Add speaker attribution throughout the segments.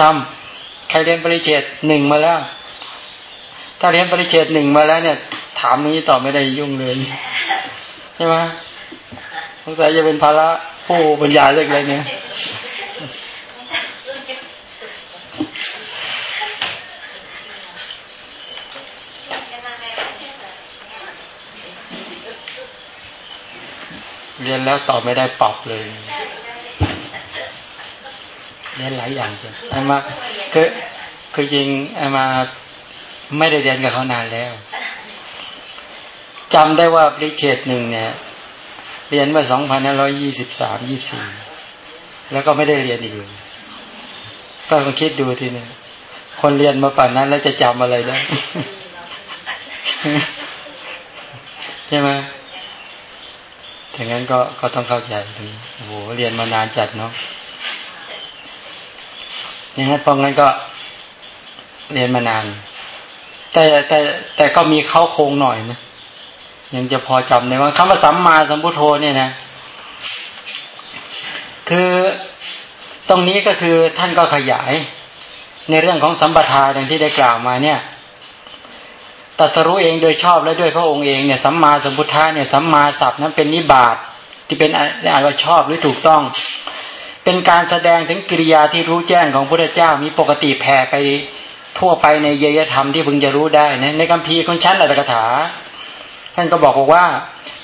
Speaker 1: ทำใครเรียนปริเชตหนึ่งมาแล้ว ถ้าเรียนปริเชตหนึ่งมาแล้วเนี่ย ถามนี้ตอบไม่ได้ยุ่งเลยใช่ไหมสงสัยจะเป็นภาระผู้บรรยายเรื่องอะไรเนี่ยเรียนแล้วตอบไม่ได้ปรับเลย เรียนหลายอย่างจ้ะไอ้มาคือคือจริงไอ้มาไม่ได้เรียนกับเขานานแล้วจำได้ว่าปริเชตหนึ่งเนี่ย เรียนเมื่อสองพันห้าร้อยยี่สิบสามยี่สี่แล้วก็ไม่ได้เรียนอีกเลยก็มาคิดดูทีนึงคนเรียนมาป่านนั้น แล้วจะจำอะไรได้ใช่ไหมอย่างนั้นก็ก็ต้องเข้าใจตรงโอ้โหเรียนมานานจัดเนาะ อย่างนั้นเพราะงั้นก็เรียนมานาน แต่แต่แต่ก็มีเข้าโครงหน่อยนะยังจะพอจำได้ว่าคำว่าสัมมาสัมพุทโธเนี่ยนะ คือตรงนี้ก็คือท่านก็ขยาย ในเรื่องของสัมปทาอย่างที่ได้กล่าวมาเนี่ยตัสรู้เองโดยชอบและด้วยพระองค์เองเนี่ยสัมมาสัมพุทธะเนี่ยสัมมาสัพนั้นเป็นนิบาตที่เป็นอ่านว่าชอบหรือถูกต้อง เป็นการแสดงถึงกิริยาที่รู้แจ้งของพระเจ้ามีปกติแผ่ไปทั่วไปในเยยธรรมที่พึงจะรู้ได้นะในคัมภีร์ของชั้นอัตถกถา ท่านก็บอกว่า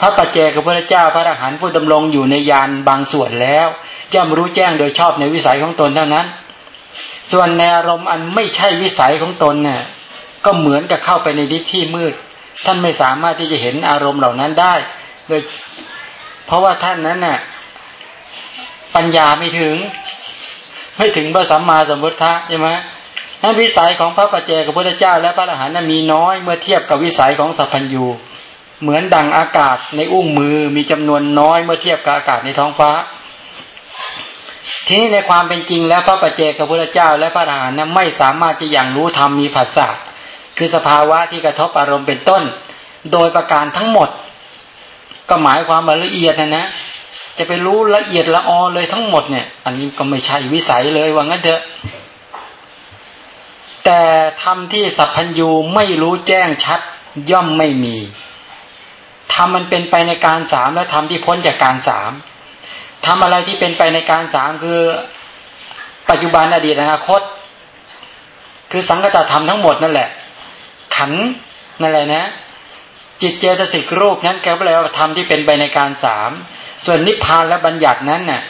Speaker 1: พระปัจเจกพระเจ้าพระอรหันต์ผู้ดำรงอยู่ในยานบางส่วนแล้วย่อมรู้แจ้งโดยชอบในวิสัยของตนเท่านั้น ส่วนในอารมณ์อันไม่ใช่วิสัยของตนเนี่ยก็เหมือนกับเข้าไปในดิที่มืด ท่านไม่สามารถที่จะเห็นอารมณ์เหล่านั้นได้ โดย เพราะว่าท่านนั้นน่ะ ปัญญาไม่ถึง ไม่ถึงพระสัมมาสัมพุทธะใช่ไหมนั้นวิสัยของพระปัจเจกพุทธเจ้า และพระอรหันต์นั้นมีน้อยเมื่อเทียบกับวิสัยของสัพพัญญูเหมือนดังอากาศในอุ้งมือมีจำนวนน้อยเมื่อเทียบกับอากาศในท้องฟ้า ทีนี้ในความเป็นจริงแล้วพระปัจเจกพุทธเจ้า และพระอรหันต์นั้นไม่สามารถจะอย่างรู้ธรรมมีผัสสะคือสภาวะที่กระทบอารมณ์เป็นต้น โดยประการทั้งหมด ก็หมายความว่าละเอียดนะนะ จะไปรู้ละเอียดละออเลยทั้งหมดเนี่ย อันนี้ก็ไม่ใช่วิสัยเลยว่างั้นเถอะ แต่ทำที่สัพพัญญูไม่รู้แจ้งชัดย่อมไม่มีทำมันเป็นไปในการสามและทำที่พ้นจากการสามทำอะไรที่เป็นไปในการสามคือ ปัจจุบันอดีตอนาคต คือสังกัตธรรมทั้งหมดนั่นแหละ ขันนั่นแหละนะ จิตเจตสิกรูปนั้นแก็แปลว่าธรรมที่เป็นไปในการสาม ส่วนนิพพานและบัญญัตินั้นน่ะ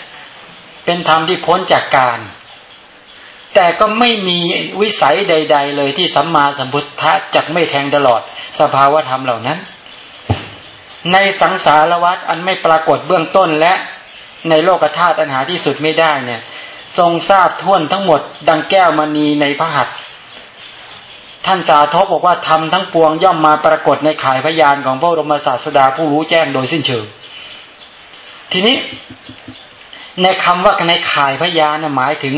Speaker 1: เป็นธรรมที่พ้นจากการ แต่ก็ไม่มีวิสัยใด ๆ เลยที่สัมมาสัมพุทธะจักไม่แทงตลอดสภาวธรรมเหล่านั้น ในสังสารวัฏอันไม่ปรากฏเบื้องต้นและในโลกธาตุอันหาที่สุดไม่ได้เนี่ย ทรงทราบท่วนทั้งหมด ดังแก้วมณีในพระหัตถ์ท่านสาธกบอกว่าทำทั้งปวงย่อมมาปรากฏในข่ายพยานของพระบรมศาสดาผู้รู้แจ้งโดยสิ้นเชิง ทีนี้ในคำว่าในข่ายพยานหมายถึง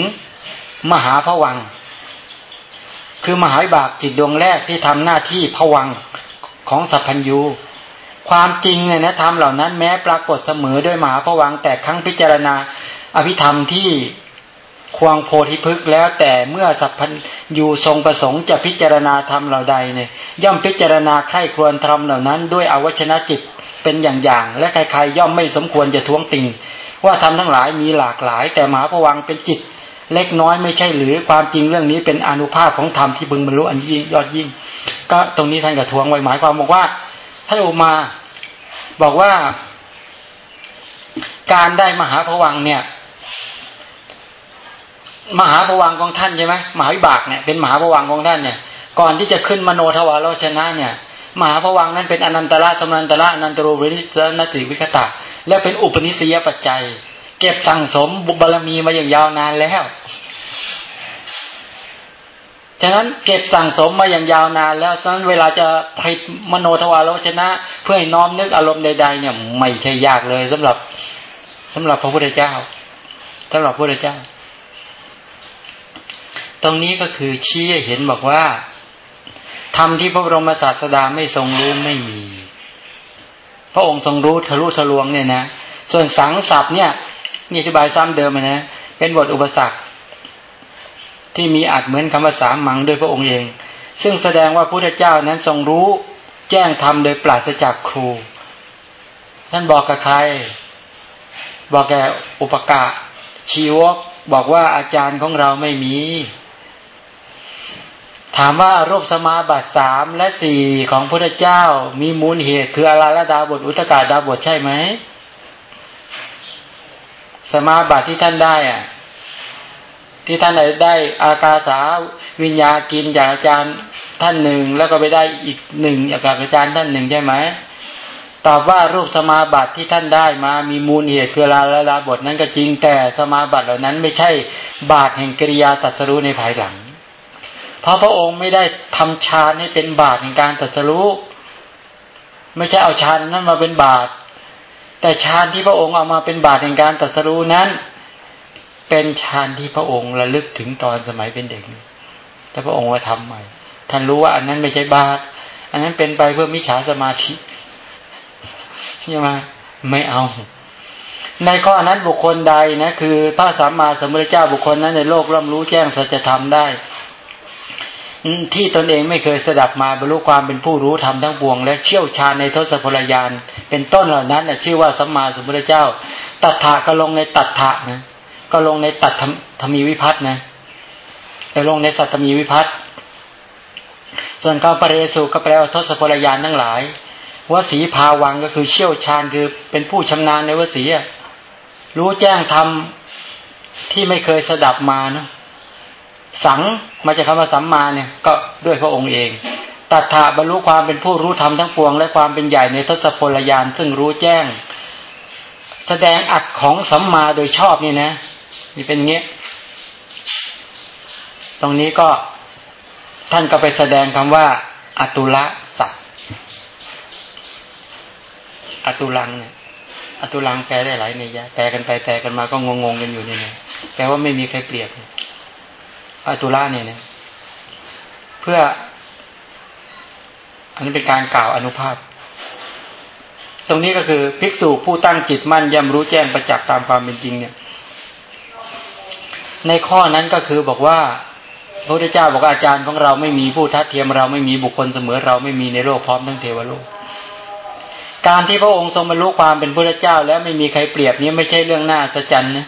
Speaker 1: มหาพวัง คือมหาบากจิตดวงแรกที่ทำหน้าที่พวังของสัพพัญญู ความจริงเนี่ยนะธรรมเหล่านั้นแม้ปรากฏเสมอด้วยมหาพวัง แต่ครั้งพิจารณาอภิธรรมที่ควงโพธิพฤกแล้วแต่เมื่อสัพพันอยู่ทรงประสงค์จะพิจารณาธรรมเหล่าใดเนี่ยย่อมพิจารณาใคร่ควรธรรมเหล่านั้น ด้วยอวัชนะจิต เป็นอย่างๆและใครๆย่อมไม่สมควรจะท้วงติง ว่าธรรมทั้งหลายมีหลากหลาย แต่มหาพวังเป็นจิต เล็กน้อยไม่ใช่หรือความจริงเรื่องนี้เป็นอนุภาพของธรรมที่บึงบรรลุอันยิ่งยอดยิ่ง ก็ตรงนี้ท่านกระทวงไว้หมายความบอกว่าท่านอุมาบอกว่า การได้มหาพวังเนี่ยมหาภวังของท่านใช่ไหมมหาวิบากเนี่ยเป็นมหาภวังของท่านเนี่ย ก่อนที่จะขึ้นมโนทวารชนะเนี่ย มหาภวังนั้นเป็นอนันตระสมนันตระอนันตโรูปนิสนติวิคตะ และเป็นอุปนิสัยปัจจัย เก็บสั่งสมบุบารมีมาอย่างยาวนานแล้วฉะนั้นเก็บสั่งสมมาอย่างยาวนานแล้วฉะนั้นเวลาจะผลิตมโนทวารโลชนะ เพื่อให้น้อมนึกอารมณ์ใด ๆ เนี่ยไม่ใช่ยากเลยสำหรับสำหรับพระพุทธเจ้าสำหรับพระพุทธเจ้า ตรงนี้ก็คือชี้เห็นบอกว่า ธรรมที่พระบรมศาสดาไม่ทรงรู้ไม่มี พระองค์ทรงรู้ทะลุทะลวงเนี่ยนะ ส่วนสังสับเนี่ยนี่อธิบายซ้ำเดิมนะ เป็นบทอุปสรรค ที่มีอัดเหมือนคำว่าสามมังโดยพระองค์เอง ซึ่งแสดงว่าพระพุทธเจ้านั้นทรงรู้แจ้งธรรมโดยปราศจากครูท่านบอกกับใคร บอกแกอุปกาชีวกบอกว่าอาจารย์ของเราไม่มี ถามว่ารูปสมาบัติสามและสี่ของพระเจ้ามีมูลเหตุ คืออาราลดาบทอุตกาดาบทใช่ไหมสมาบัติที่ท่านได้อะ ที่ท่านได้อากาสาวิญญากินจากอาจารย์ท่านหนึ่งแล้วก็ไปได้อีกหนึ่งจากอาจารย์ท่านหนึ่งใช่ไหมตอบว่ารูปสมาบัติที่ท่านได้มามีมูลเหตุคือลาลาลาบทนั้นก็จริงแต่สมาบัติเหล่านั้นไม่ใช่บาตแห่งกิริยาตัดสรู้ในภายหลัง เพราะพระองค์ไม่ได้ทำฌานให้เป็นบาตแห่งการตัดสรู้ไม่ใช่เอาฌานนั้นมาเป็นบาตแต่ฌานที่พระองค์เอามาเป็นบาตแห่งการตัดสรู้นั้น เป็นฌานที่พระองค์ระลึกถึงตอนสมัยเป็นเด็กแต่พระองค์ว่าทำใหม่ท่านรู้ว่าอันนั้นไม่ใช่บาตอันนั้นเป็นไปเพื่อมิจฉาสมาธิใช่ไหมไม่เอา ในข้อนั้นบุคคลใดนะ คือพระสัมมาสัมพุทธเจ้าบุคคลนั้นในโลกร่ำรู้แจ้งสัจธรรมได้ ที่ตนเองไม่เคยสดับมาบรรลุความเป็นผู้รู้ธรรมทั้งปวง และเชี่ยวชาญในทศพลยานเป็นต้นเหล่านั้นนะชื่อว่าสัมมาสัมพุทธเจ้า ตัทธะก็ลงในตัทธะนะก็ลงในตัทธรรมีวิพัฒนะแต่ลงในสัตตมีวิพัฒส่วนคำปเรสุก็แปลว่าทศพลยานทั้งหลายวสีภาวังก็คือเชี่ยวชาญคือเป็นผู้ชำนาญในวสีรู้แจ้งทำที่ไม่เคยสดับมาเนาะ สังมาจากคำว่าสัมมาเนี่ยก็ด้วยพระองค์เองตัถาบรรลุความเป็นผู้รู้ธรรมทั้งปวง และความเป็นใหญ่ในทศพลยานซึ่งรู้แจ้ง แสดงอัดของสัมมาโดยชอบนี่นะนี่เป็นเงี้ยตรงนี้ก็ท่านก็ไปแสดงคำว่าอตุละสัตอตุลังเนี่ยอตุลังแปลได้หลายในยะแปลกันไปแปลกันมาก็งงๆกันอยู่เนี่ยแปลว่าไม่มีใครเปรียบ ตุละเนี่ยนะเพื่อ อันนี้เป็นการกล่าวอนุภาพ ตรงนี้ก็คือภิกษุผู้ตั้งจิตมั่นย่ำรู้แจ้งประจักษ์ตามความเป็นจริง เนี่ย ในข้อนั้นก็คือบอกว่าพระพุทธเจ้าบอกอาจารย์ของเราไม่มีผู้ทัดเทียมเราไม่มีบุคคลเสมอเราไม่มีในโลกพร้อมทั้งเทวโลก การที่พระองค์ทรงบรรลุความเป็นพระเจ้า แล้วไม่มีใครเปรียบนี้ไม่ใช่เรื่องน่าสะใจนะ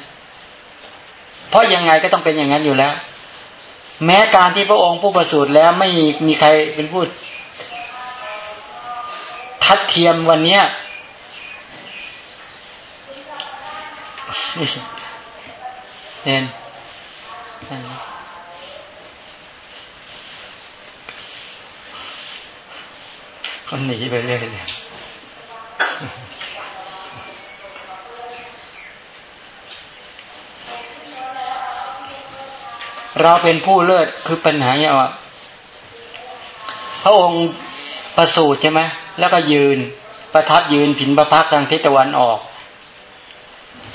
Speaker 1: เพราะยังไงก็ต้องเป็นอย่างนั้นอยู่แล้ว แม้การที่พระองค์ผู้ประสูติแล้วไม่มีใครเป็นผู้ทัดเทียมวันเนี้ยเน้นก็หนีไปเรื่อยเเราเป็นผู้เลิศคือปัญหาเนี่ยว่าพระองค์ประสูติใช่ไหมแล้วก็ยืนประทับยืนผินประพักทางทิศตะวันออก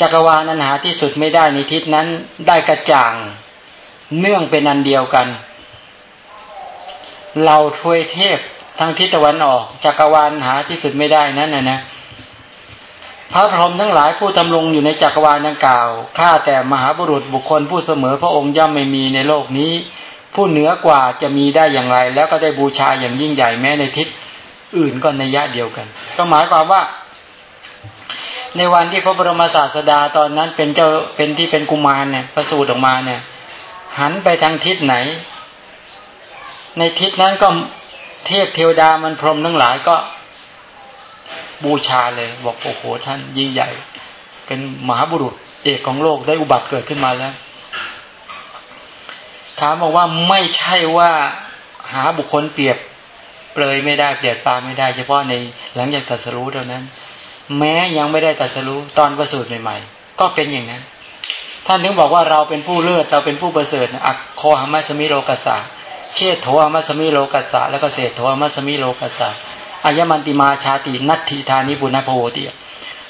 Speaker 1: จักรวาลนั้นหาที่สุดไม่ได้ในทิศนั้นได้กระจ่าง เนื่องเป็นอันเดียวกัน เราทวยเทพทางทิศตะวันออก จักรวาลหาที่สุดไม่ได้นั่นนะนะ พระพรหมทั้งหลายผู้ทำลงอยู่ในจักรวาลดังกล่าว ข้าแต่มหาบุรุษบุคคลผู้เสมอพระองค์ย่อมไม่มีในโลกนี้ ผู้เหนือกว่าจะมีได้อย่างไร แล้วก็ได้บูชาอย่างยิ่งใหญ่แม้ในทิศอื่นก็ในยะเดียวกัน ก็หมายความว่า ในวันที่พระบรมศาสดาตอนนั้นเป็นเจ้าเป็นที่เป็นกุมารเนี่ยประสูติออกมาเนี่ย หันไปทางทิศไหน ในทิศนั้นก็เทพเทวดามันพรหมทั้งหลายก็ บูชาเลย บอกโอ้โหท่านยิ่งใหญ่ เป็นมหาบุรุษเอกของโลกได้อุบัติเกิดขึ้นมาแล้ว ถามบอกว่าไม่ใช่ว่าหาบุคคลเปรียบเปลยไม่ได้เปรียบปาไม่ได้ เฉพาะในหลังจากตัดสรู้เท่านั้น แม้ยังไม่ได้ตัดสรู้ตอนประสูติใหม่ๆ ก็เป็นอย่างนั้น ท่านถึงบอกว่าเราเป็นผู้เลือดเราเป็นผู้ประเสริฐอักโคหามัสมิโลกัสสะเชษโทหามัสมิโลกัสสะแล้วก็เศษโทหามัสมิโลกัสสะ อายมันติมาชาตินัตถิธานิบุญพโวติ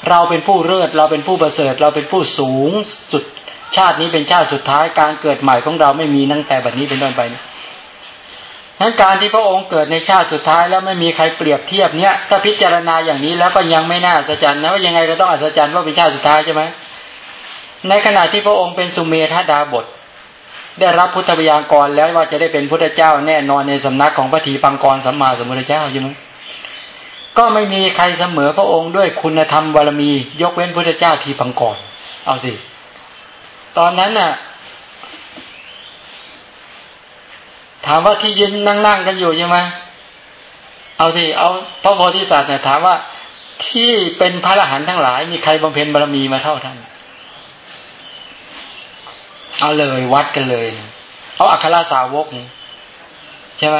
Speaker 1: เราเป็นผู้เลิศเราเป็นผู้ประเสริฐ เราเป็นผู้สูงสุดชาตินี้เป็นชาติสุดท้ายการเกิดใหม่ของเราไม่มีตั้งแต่บัดนี้เป็นต้นไปนั้นการที่พระองค์เกิดในชาติสุดท้ายแล้วไม่มีใครเปรียบเทียบเนี้ยถ้าพิจารณาอย่างนี้แล้วก็ยังไม่น่าอัศจรรย์นะว่ายังไงก็ต้องอัศจรรย์ว่าเป็นชาติสุดท้ายใช่ไหมในขณะที่พระองค์เป็นสุเมธาดาบท ได้รับพุทธบัญญัติแล้วว่าจะได้เป็นพุทธเจ้าแน่นอนในสำนักของพระทีปังกรสัมมาสัมพุทธเจ้าใช่ไหม ก็ไม่มีใครเสมอพระองค์ด้วยคุณธรรมบารมี ยกเว้นพุทธเจ้าทีปังกรเอาสิ ตอนนั้นน่ะ ถามว่าที่ยืนนั่งๆกันอยู่ใช่ไหมเอาสิเอาพระโพธิสัตว์เนี่ยถามว่าที่เป็นพระอรหันต์ทั้งหลาย มีใครบำเพ็ญบารมีมาเท่าท่านเอาเลยวัดกันเลย เอาอัครสาวกใช่ไหม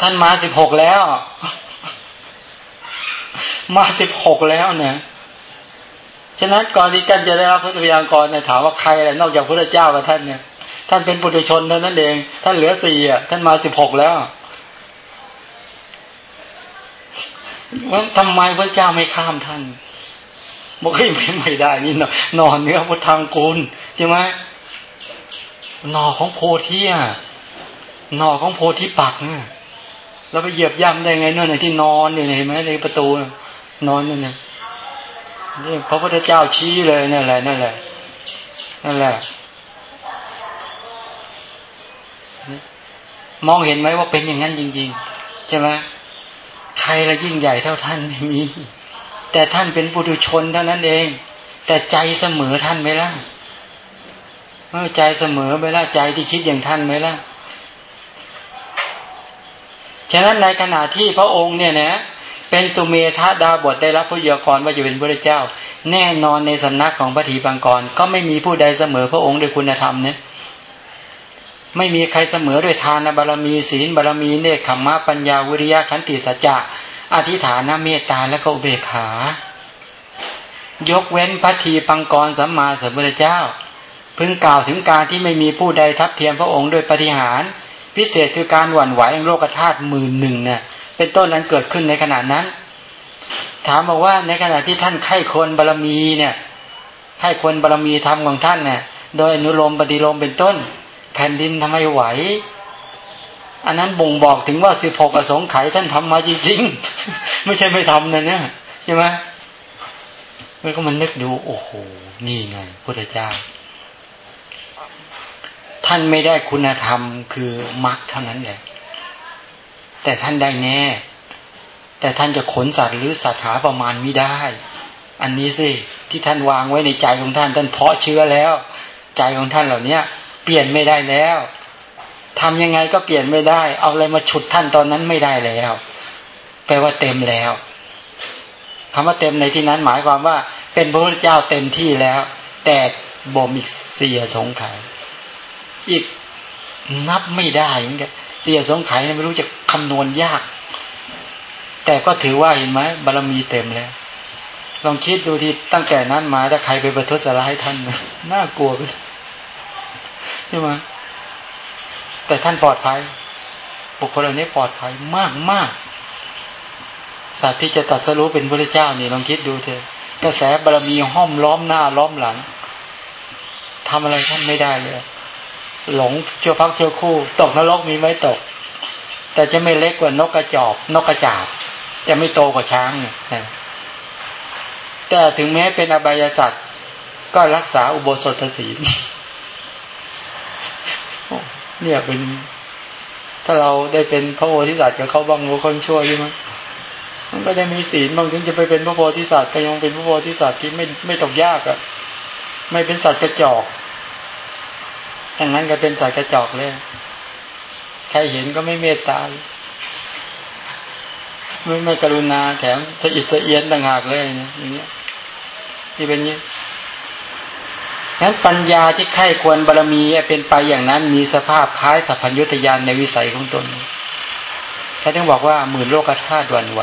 Speaker 1: ท่านมาสิบหกแล้ว มาสิบหกแล้วเนี่ยฉะนั้นก่อนที่กันจะได้รับพุทธวิญญากรเนี่ยถามว่าใครอะไรนอกจากพระเจ้ากับท่านเนี่ย ท่านเป็นปุถุชนเท่านั้นเอง ท่านเหลือสี่อะท่านมาสิบหกแล้วว่าทำไมพระเจ้าไม่ข้ามท่านบอกให้ไม่ไม่ได้นี่นอนเนื้อพุทธังกูลใช่ไหมนอของโพธิอะนอของโพธิปักเนี่ย เราไปเหยียบย่ำได้ไงนื่องในที่นอนเนี่ยเห็นไหมในประตูนอนเนี่ยนี่พระพุทธเจ้าชี้เลยนั่นแหละนั่นแหละนั่นแหละ มองเห็นไหมว่าเป็นอย่างนั้นจริงๆใช่ไหมใครละยิ่งใหญ่เท่าท่านไม่มี แต่ท่านเป็นปุถุชนเท่านั้นเอง แต่ใจเสมอท่านไหมล่ะใจเสมอไหมล่ะใจที่คิดอย่างท่านไหมล่ะ ฉะนั้นในขณะที่พระองค์เนี่ยนะเป็นสุเมธาดาบทได้รับพระยากรว่าจะเป็นพระเจ้า แน่นอนในสำนักของพระถีบังกร ก็ไม่มีผู้ใดเสมอพระองค์ด้วยคุณธรรมเนี่ยไม่มีใครเสมอด้วยทานบารมีศีลบารมีเนคขมมะปัญญาวิริยะขันติสัจจะอธิฐานเมตตาและก็อุเบกขา ยกเว้นพระทีปังกรสัมมาสัมพุทธเจ้า พึงกล่าวถึงการที่ไม่มีผู้ใดทับเทียมพระองค์ด้วยปฏิหาร พิเศษคือการหวั่นไหวแห่งโลกธาตุหมื่นหนึ่งเนี่ยเป็นต้นนั้นเกิดขึ้นในขณะนั้น ถามบอกว่าในขณะที่ท่านไข้คนบารมีเนี่ยไข้คนบารมีธรรมของท่านเนี่ยโดยอนุโลมปฏิโลมเป็นต้น แผ่นดินทำไมไหว อันนั้นบ่งบอกถึงว่าสิบหกอสงไขยท่านทำมาจริงๆ ไม่ใช่ไม่ทำนะเนี่ยใช่ไหมมันก็มันนึกดูโอ้โหนี่ไงพุทธเจ้า ท่านไม่ได้คุณธรรมคือมรรคเท่านั้นแหละ แต่ท่านได้แน่ แต่ท่านจะขนสัตว์หรือสัตว์หาประมาณไม่ได้ อันนี้สิที่ท่านวางไว้ในใจของท่าน ท่านเพาะเชื้อแล้ว ใจของท่านเหล่าเนี้ยปลี่ยนไม่ได้แล้วทำยังไงก็เปลี่ยนไม่ได้ เอาอะไรมาฉุดท่านตอนนั้นไม่ได้แล้ว แปลว่าเต็มแล้วคำว่าเต็มในที่นั้นหมายความว่า เป็นพระพุทธเจ้าเต็มที่แล้ว แต่บ่มอีกเสียสงไขย อีกนับไม่ได้เหมือนกันเสียสงไขยไม่รู้จะคำนวณยาก แต่ก็ถือว่าเห็นไหมบารรมีเต็มแล้ว ลองคิดดูที่ตั้งแต่นั้นมาถ้าใครไปประทุษร้ายท่านน่ากลัวไปใช่ไหมแต่ท่านปลอดภัยบุคคลเหล่านี้ปลอดภัยมากมากสัตว์ที่จะตัดสรู้เป็นพระเจ้านี่ลองคิดดูเถอะกระแสบารมีห้อมล้อมหน้าล้อมหลังทำอะไรท่านไม่ได้เลย หลงเชื่อพักเชื่อคู่ ตกนรกมีไหมตก แต่จะไม่เล็กกว่านกกระจอกนกกระจาบ จะไม่โตกว่าช้างนี่ยแต่ถึงแม้เป็นอบายสัตว์ก็รักษาอุโบสถศีลเนี่ยเป็น ถ้าเราได้เป็นพระโพธิสัตว์กับเขาบ้างเราคนชั่วใช่ไหมมันก็ได้มีศีลบางถึงจะไปเป็นพระโพธิสัตว์ก็ยังเป็นพระโพธิสัตว์ที่ไม่ไม่ตกยากอะ่ะ ไม่เป็นสัตว์กระจอก ดังนั้นก็เป็นสัตว์กระจอกเลย ใครเห็นก็ไม่เมตตา ไม่ไม่กรุณาแถมสะอิดสะเอียนต่างหากเลยเนี่ยอย่างเงี้ยที่เป็นอย่างนี้นั้นปัญญาที่ไข้ควรบารมีเป็นไปอย่างนั้น มีสภาพคล้ายสัพพัญญุตยานในวิสัยของตนท่านต้องบอกว่าหมื่นโลกธาตุวันไหว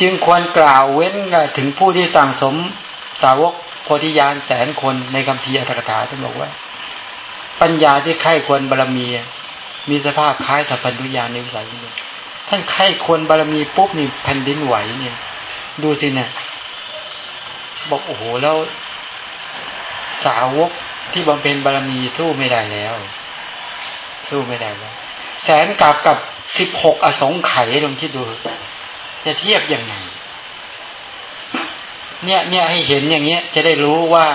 Speaker 1: จึงควรกล่าวเว้นถึงผู้ที่สั่งสม สาวกโพธิญาณแสนคนในคำพีอัตถกถาท่านบอกว่า ปัญญาที่ไข้ควรบารมี มีสภาพคล้ายสัพพัญญุญาณในวิสัยนี้ท่านไข้ควรบารมีปุ๊บนี่แผ่นดินไหวเนี่ย ดูสิเนี่ยบอกโอ้โหแล้ว สาวกที่บำเพ็ญบารมีสู้ไม่ได้แล้ว สู้ไม่ได้แล้วแสนกับกับสิบหกอสงไขยลองคิดดู จะเทียบยังไง เนี่ยเนี่ยให้เห็นอย่างเงี้ย จะได้รู้ว่า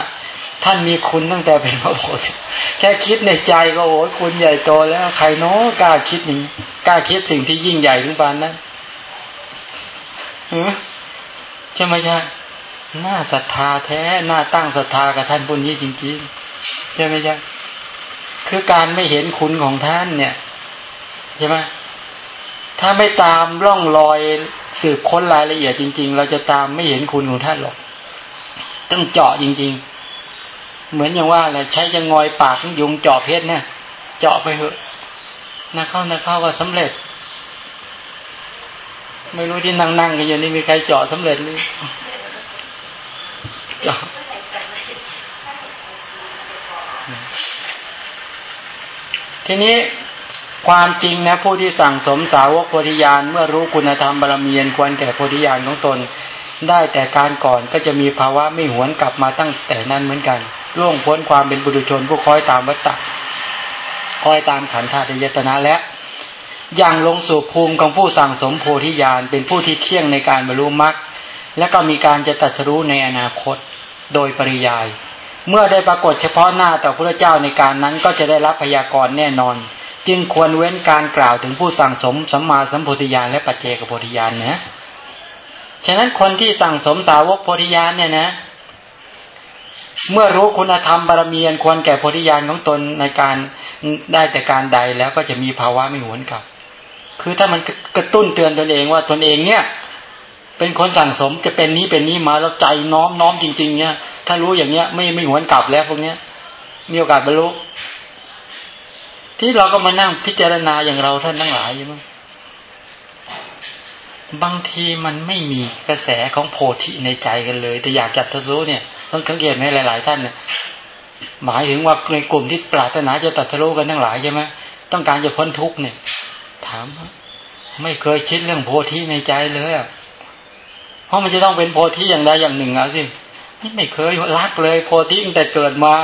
Speaker 1: ท่านมีคุณตั้งแต่เป็นพระโพธิแค่คิดในใจก็โอ้คุณใหญ่โตแล้ว ใครเนาะกล้าคิดอย่างกล้าคิดสิ่งที่ยิ่งใหญ่ถึงปานนั้นใช่ไหมใช่หน้าศรัทธาแท้หน้าตั้งศรัทธากับท่านบุญนี้จริงๆใช่ไหมใช่คือการไม่เห็นคุณของท่านเนี่ยใช่ไหม ถ้าไม่ตามร่องรอยสืบค้นรายละเอียดจริง ๆ เราจะตามไม่เห็นคุณของท่านหรอกต้องเจาะจริง ๆ เหมือนอย่างว่าอะไรใช้ยังงอยปากยุงเจาะเพชรเนี่ย เจาะไปเถอะนะเข้านะเข้าก็สำเร็จ ไม่รู้ที่นั่งนั่งกันอยู่นี่มีใครเจาะสำเร็จหรือเจาะทีนี้ ความจริงนะผู้ที่สั่งสมสาวกโพธิญาณเมื่อรู้คุณธรรมบารมีควรแก่โพธิญาณของตน ได้แต่การก่อนก็จะมีภาวะไม่หวนกลับมาตั้งแต่นั้นเหมือนกันล่วงพ้นความเป็นบุรุชนผู้คอยตามวัตตะคอยตามขันธาตุยตนะและอย่างลงสู่ภูมิของผู้สั่งสมโพธิญาณเป็นผู้ที่เที่ยงในการบรรลุมรรคและก็มีการจะตัดสู้ในอนาคตโดยปริยาย เมื่อได้ปรากฏเฉพาะหน้าต่อพระเจ้าในการนั้นก็จะได้รับพยากรณ์แน่นอน จึงควรเว้นการกล่าวถึงผู้สั่งสมสัมมาสัมโพธิญาณและปัจเจกโพธิญาณนะฉะนั้นคนที่สั่งสมสาวกโพธิญาณเนี่ยนะ เมื่อรู้คุณธรรมบารมีอันควรแก่โพธิญาณของตนในการได้แต่การใดแล้วก็จะมีภาวะไม่หวนกลับ คือถ้ามันกระตุ้นเตือนตนเองว่าตนเองเนี่ย เป็นคนสั่งสมจะเป็นนี้เป็นนี้มาแล้วใจน้อมน้อมจริง ๆ เนี่ย ถ้ารู้อย่างเนี้ยไม่ไม่หวนกลับแล้วพวกเนี้ยมีโอกาสบรรลุ ที่เราก็มานั่งพิจารณาอย่างเราท่านทั้งหลายอยู่มั้งบางทีมันไม่มีกระแสของโพธิในใจกันเลย แต่อยากจัดทะลุเนี่ยต้องสังเกตไหมหลาย ๆ ท่านเนี่ยหมายถึงว่าในกลุ่มที่ปรารถนาจะตัดสู้กันทั้งหลายใช่ไหมต้องการจะพ้นทุกข์เนี่ย ถามไม่เคยคิดเรื่องโพธิในใจเลยอะเพราะมันจะต้องเป็นโพธิอย่างใดอย่างหนึ่งอะสิไม่เคยรักเลยโพธิตั้งแต่เกิดมา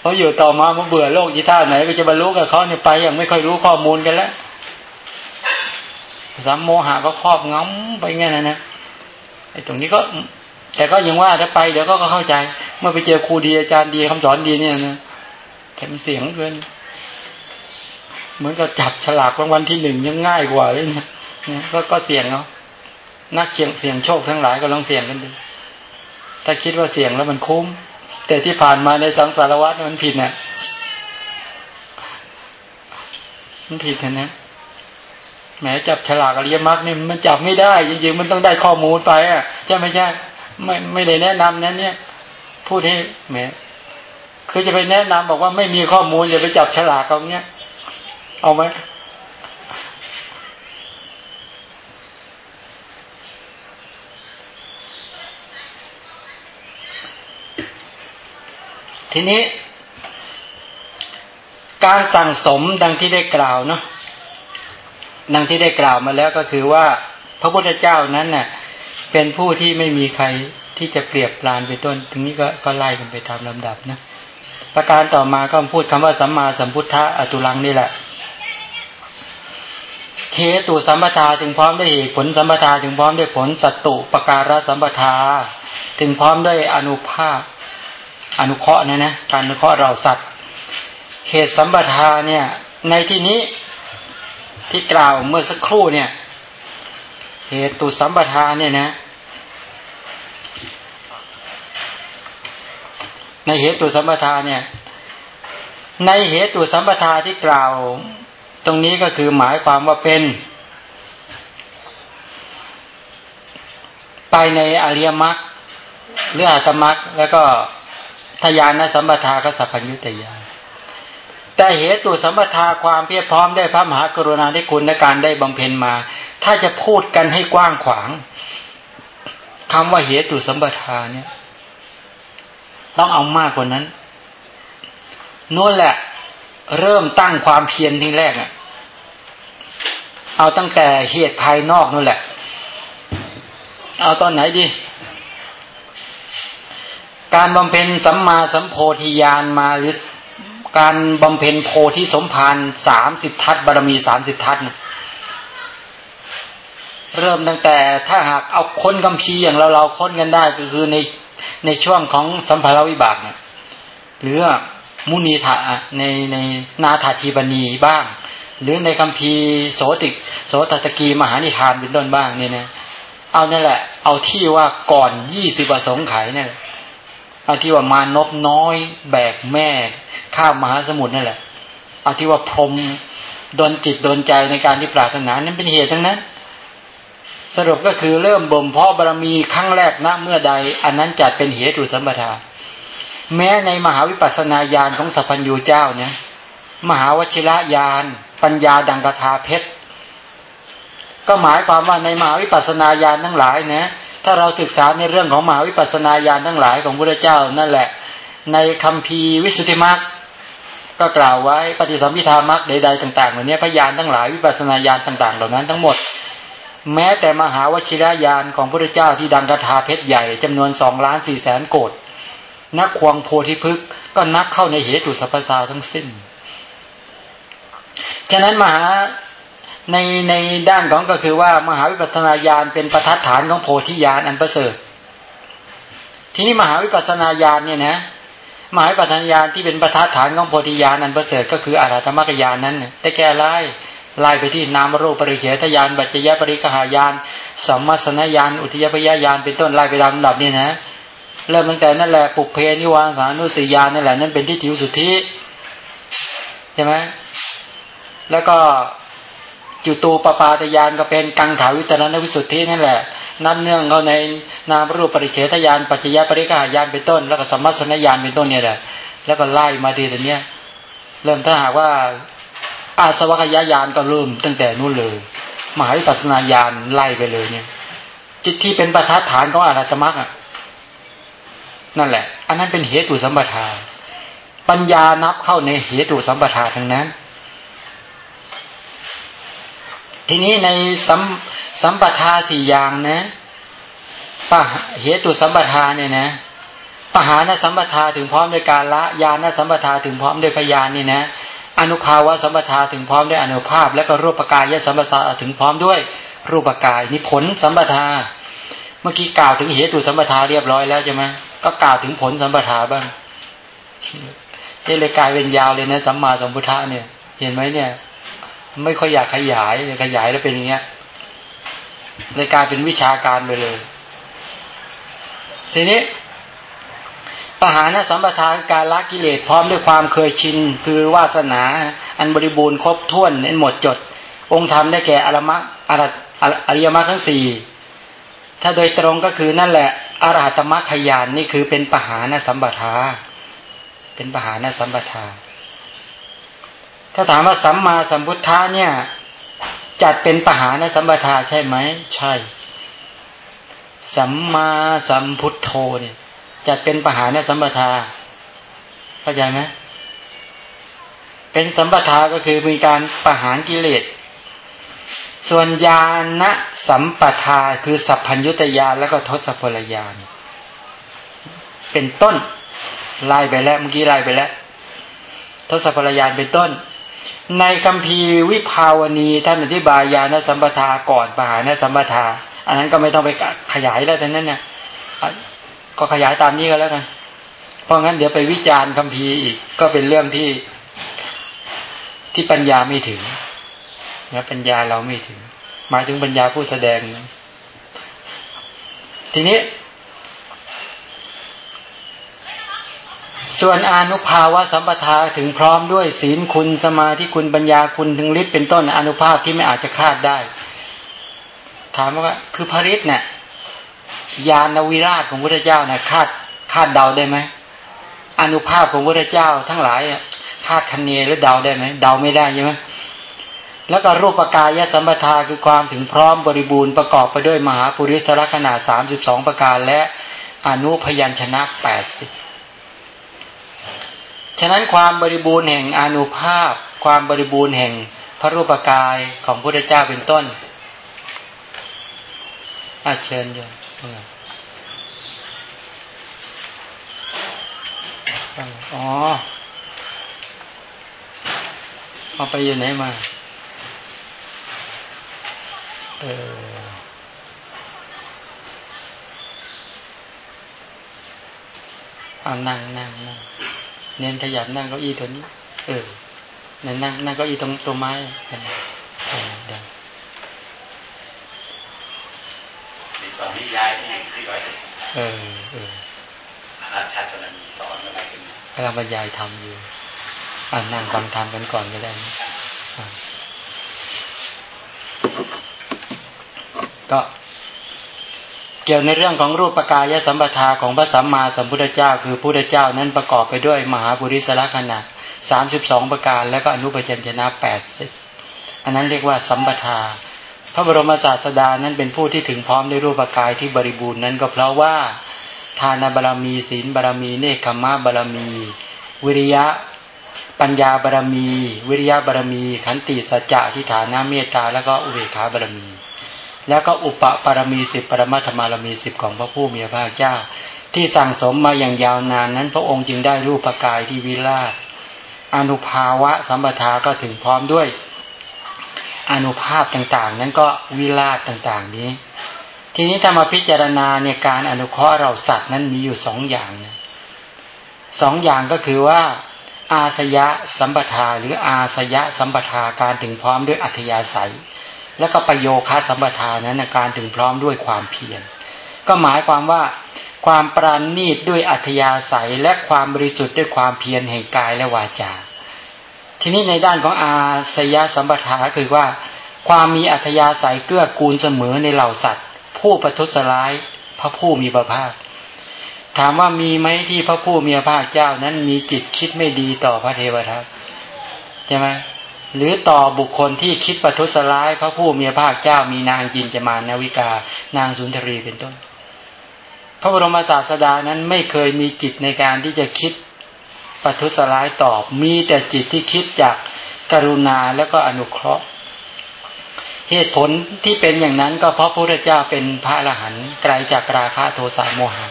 Speaker 1: เพราะอยู่ต่อมาเมื่อเบื่อโลกยี่ท่าไหน ก็จะบรรลุกับเขาเนี่ยไปอย่างไม่ค่อยรู้ข้อมูลกันแล้วสามโมหะก็ครอบงำไปไงนะนะไอ้ตรงนี้ก็ แต่ก็ยังว่าถ้าไปเดี๋ยวก็เข้าใจ เมื่อไปเจอครูดีอาจารย์ดีคำสอนดีเนี่ยนะแถมเสียงเกินเหมือนกับจับฉลากรางวัลที่หนึ่งยังง่ายกว่าเลยนะก็ก็เสี่ยงเนาะนักเสี่ยงเสี่ยงโชคทั้งหลายก็ลองเสี่ยงกันดูถ้าคิดว่าเสี่ยงแล้วมันคุ้ม แต่ที่ผ่านมาในสังสารวัฏมันผิดเนี่ยมันผิดนะ แหมจับฉลากอริยมรรคนี่มันจับไม่ได้จริงๆมันต้องได้ข้อมูลไปอะใช่ไหมใช่ไม่ไม่ได้แนะนำนั้น เนี่ย พูดให้แหมคือจะไปแนะนำบอกว่าไม่มีข้อมูลอย่าไปจับฉลากเขาเนี้ย เอาไหม ทีนี้ การสั่งสมดังที่ได้กล่าวเนาะดังที่ได้กล่าวมาแล้วก็คือว่า พระพุทธเจ้านั้นเน่ะเป็นผู้ที่ไม่มีใครที่จะเปรียบปรานไปต้น ถึงนี้ก็ก็ไล่กันไปตามลำดับนะประการต่อมาก็พูดคำว่าสัมมาสัมพุทธะอตุลังนี่แหละเคตุสัมปทาถึงพร้อมด้วยเหตุผลสัมปทาถึงพร้อมด้วยผลสัตตุปการะสัมปทา ถึงพร้อมด้วยอนุภาพ อนุเคราะห์นะนะการอนุเคราะห์เราสัตว์เหตุสัมปทาเนี่ย ในที่นี้ที่กล่าวเมื่อสักครู่เนี่ย เหตุตุสัมปทาเนี่ยนะ ในเหตุตุสัมปทาเนี่ย ในเหตุตุสัมปทาที่กล่าว ตรงนี้ก็คือหมายความว่าเป็น ไปในอริยมรรคหรืออัตมรรคแล้วก็ ทยานสัมปทาก็สัพพัญญุตยานแต่เหตุสัมปทาความเพียรพร้อมได้พระมหากรุณาธิคุณในการได้บำเพ็ญมา ถ้าจะพูดกันให้กว้างขวางคำว่าเหตุสัมปทาเนี่ย ต้องเอามากกว่านั้นนู่นแหละ เริ่มตั้งความเพียรที่แรกอะเอาตั้งแต่เหตุภายนอกนู่นแหละ เอาตอนไหนดี การบำเพ็ญสัมมาสัมโพธิญาณมาหรือการบำเพ็ญโพธิสมภารสามสิบทัศบารมีสามสิบทัศเริ่มตั้งแต่ถ้าหากเอาค้นคำพีอย่างเราเราค้นกันได้ก็คือในในช่วงของสัมภารวิบากหรือมุนีถะในในนาถาทีบณีบ้าง หรือในคำพีโสติโสตตะกีมหานิทานเป็นต้นบ้างเนี่ยนะเอานั่นแหละ เอาที่ว่าก่อนยี่สิบประสงค์ไขนั่นแหละเอาที่ว่ามานบน้อย แบกแม่ ข้ามมหาสมุทรนั่นแหละเอาที่ว่าพรมโดนจิตโดนใจในการที่ปรารถนานั้นเป็นเหตุทั้งนั้น สรุปก็คือเริ่มบ่มเพาะบารมีครั้งแรกนะเมื่อใด อันนั้นจัดเป็นเหตุสัมปทาแม้ในมหาวิปัสสนาญาณของสัพพัญญูเจ้าเนี่ย มหาวชิระญาณปัญญาดังกทาเพชรก็หมายความว่าในมหาวิปัสสนาญาณทั้งหลายนะ ถ้าเราศึกษาในเรื่องของมหาวิปัสสนาญาณทั้งหลายของพระเจ้านั่นแหละ ในคำพีวิสุทธิมรรคก็กล่าวไว้ปฏิสัมพิธามรรคใดๆต่างๆเหล่านี้พยานทั้งหลายวิปัสสนาญาณต่าง ๆ เหล่านั้นทั้งหมด แม้แต่มหาวชิรญาณของพระเจ้าที่ดังกระทาเพชรใหญ่จำนวนสองล้านสี่แสนโกดนักควงโพธิพฤกก็นับเข้าในเหตุสัพพทาทั้งสิ้น ฉะนั้นมหา ในในด้านของก็คือว่ามหาวิปัสนาญาณเป็นประทัดฐานของโพธิญาณอันประเสริฐ ทีนี้มหาวิปัสนาญาณเนี่ยนะมหาวิปัสนาญาณที่เป็นประทัดฐานของโพธิญาณอันประเสริฐก็คืออาราธมรรคญาณนั้นแต่แก่ไล่ไล่ไปที่นามรูปปริเฉทญาณบัจจยปริกหายานสัมมาสนญาณอุทยพยญาณเป็นต้นไล่ไปตามลำดับนี่นะเริ่มตั้งแต่นั่นแหละปุเพนิวานสานุสยานนั่นแหละนั่นเป็นที่ถิวสุทธิใช่ไหมแล้วก็ จุตูปปาตยานก็เป็นกังถาวิตรณวิสุทธินั่นแหละ นั่นเนื่องเขาในนามรูปปริเฉทยานปัจจยปริกหายานเป็นต้น แล้วก็สมัสนญาณเป็นต้นเนี่ยแหละ แล้วก็ไล่มาทีแต่เนี้ยเริ่มถ้าหากว่าอาสวัคยายานก็เริ่มตั้งแต่นู้นเลยมหาวิปัสนาญาณไล่ไปเลยเนี่ยที่ที่เป็นประทัดฐานของอารัตมรรคอะนั่นแหละ อันนั้นเป็นเหตุสัมปทาปัญญานับเข้าในเหตุสัมปทาทั้งนั้น ทีนี้ในสัมสัมปทาสี่อย่างนะปะเหตุสัมปทาเนี่ยนะปหานสัมปทาถึงพร้อมด้วยการละญาณสัมปทาถึงพร้อมด้วยพยานนี่นะอนุภาวะสัมปทาถึงพร้อมด้วยอนุภาพ และก็รูปกายยสัมปทาถึงพร้อมด้วยรูปกายนี่ผลสัมปทา เมื่อกี้กล่าวถึงเหตุสัมปทาเรียบร้อยแล้วใช่ไหมก็กล่าวถึงผลสัมปทาบ้างนี่เลยกลายเป็นยาวเลยนะสัมมาสัมพุทธะเนี่ย เห็นไหมเนี่ย ไม่ค่อยอยากขยายขยายแล้วเป็นอย่างเงี้ยเลยกลายเป็นวิชาการไปเลย ทีนี้ปหานสัมปทาการละกิเลสพร้อมด้วยความเคยชิน คือวาสนา อันบริบูรณ์ครบถ้วนเน้นหมดจด องค์ธรรมได้แก่อรมะอริยมรรคทั้งสี่ถ้าโดยตรงก็คือนั่นแหละอรหัตมรรคยานนี่คือเป็นปหานสัมปทา เป็นปหานสัมปทา ถ้าถามว่าสัมมาสัมพุทธะเนี่ย จัดเป็นปหานสัมปทาใช่ไหม ใช่ สัมมาสัมพุทโธเนี่ย จัดเป็นปหานสัมปทา เข้าใจไหมเป็นสัมปทาก็คือมีการประหารกิเลส ส่วนญาณสัมปทาคือสัพพัญยุตยานแล้วก็ทศพลยานเป็นต้นไล่ไปแล้วเมื่อกี้ไล่ไปแล้วทศพลยานเป็นต้น ในคัมภีร์วิภาวณีท่านอธิบายญาณสัมปทาก่อนปหานสัมปทา อันนั้นก็ไม่ต้องไปขยายแล้วทั้งนั้นเนี่ยก็ขยายตามนี้ก็แล้วกันเพราะงั้นเดี๋ยวไปวิจารณ์คัมภีร์อีก ก็เป็นเรื่องที่ที่ปัญญาไม่ถึงนะปัญญาเราไม่ถึง หมายถึงปัญญาผู้แสดง ทีนี้ ส่วนอนุภาวะสัมปทาถึงพร้อมด้วยศีลคุณสมาธิคุณปัญญาคุณถึงฤทธิ์เป็นต้นอนุภาพที่ไม่อาจจะคาดได้ ถามว่า คือพระฤทธิ์เนี่ยญาณวิราชของพระเจ้าเนี่ยคาดคาดเดาได้ไหมอนุภาพของพระเจ้าทั้งหลายคาดคะเนหรือเดาได้ไหมเดาไม่ได้ใช่ไหมแล้วก็รูปกายสัมปทาคือความถึงพร้อมบริบูรณ์ประกอบไปด้วยมหาปุริสลักษณะสามสิบสองประการและอนุพยัญชนะแปดสิบ ฉะนั้นความบริบูรณ์แห่งอนุภาพ ความบริบูรณ์แห่งพระรูปกายของพระพุทธเจ้าเป็นต้น อาเชิญโยมอ๋อเอาไปอยู่ไหนมา เออเอานั่งนั่งนั่ง เน้นขยับนั่งเก้าอี้ตัวนี้ เออนั่งนั่งนั่งเก้าอี้ตรงตัวไม้เออเดี๋ยว
Speaker 2: ตอนนี้ย้ายที่ที่ร้อย
Speaker 1: เออเออ
Speaker 2: อาจารย์กำลังสอนอะไรกัน
Speaker 1: กำลังบรรยายทำอยู่อ่านั่งฟังธรรมกันก่อนก็ได้ก็ เกี่ยวในเรื่องของรูปปกายสัมปทาของพระสัมมาสัมพุทธเจ้า คือพุทธเจ้านั้นประกอบไปด้วยมหาบุริสละขณะสามสิบสองประการ แล้วก็อนุปยัญชนะแปดสิบอันนั้นเรียกว่าสัมปทา พระบรมศาสดานั้นเป็นผู้ที่ถึงพร้อมด้วยรูปกายที่บริบูรณ์นั้นก็เพราะว่าทานบารรมีศีลบารรมีเนคขมะบารรมี วิริยะ ปัญญาบารรมี วิริยะบารรมี ขันติสัจจะทิฏฐานะเมตตาแล้วก็อุเบกขาบารรมี แล้วก็อุปปารมีสิบปรมาธรรมารมีสิบของพระผู้มีพระภาคเจ้า ที่สั่งสมมาอย่างยาวนานนั้น พระองค์จึงได้รูปกายที่วิราชอนุภาวะสัมปทาก็ถึงพร้อมด้วยอนุภาพต่างๆ นั้นก็วิราชต่างๆนี้ ทีนี้ถ้ามาพิจารณาเนี่ยการอนุเคราะห์เราสัตว์นั้นมีอยู่สองอย่างนะสองอย่างก็คือว่า อาสยะสัมปทาหรืออาสยะสัมปทาการถึงพร้อมด้วยอัธยาศัย แล้วก็ประโยคาสัมปทานนั้นการถึงพร้อมด้วยความเพียรก็หมายความว่าความปราณีตด้วยอัธยาศัยและความบริสุทธิ์ด้วยความเพียรแห่งกายและวาจา ทีนี้ในด้านของอาสยสัมปทาคือว่า ความมีอัธยาศัยเกื้อกูลเสมอในเหล่าสัตว์ ผู้ประทุษร้ายพระผู้มีพระภาค ถามว่ามีไหมที่พระผู้มีพระภาคเจ้านั้นมีจิตคิดไม่ดีต่อพระเทวทัตใช่ไหม หรือต่อบุคคลที่คิดประทุษร้ายพระผู้มีพระภาคเจ้ามีนางจินจมานาวิกา นางสุนทรีเป็นต้น พระบรมศาสดานั้นไม่เคยมีจิตในการที่จะคิดประทุษร้ายตอบ มีแต่จิตที่คิดจากกรุณาแล้วก็อนุเคราะห์ เหตุผลที่เป็นอย่างนั้นก็เพราะพระพุทธเจ้าเป็นพระอรหันต์ไกลจากราคะโทสะโมหะ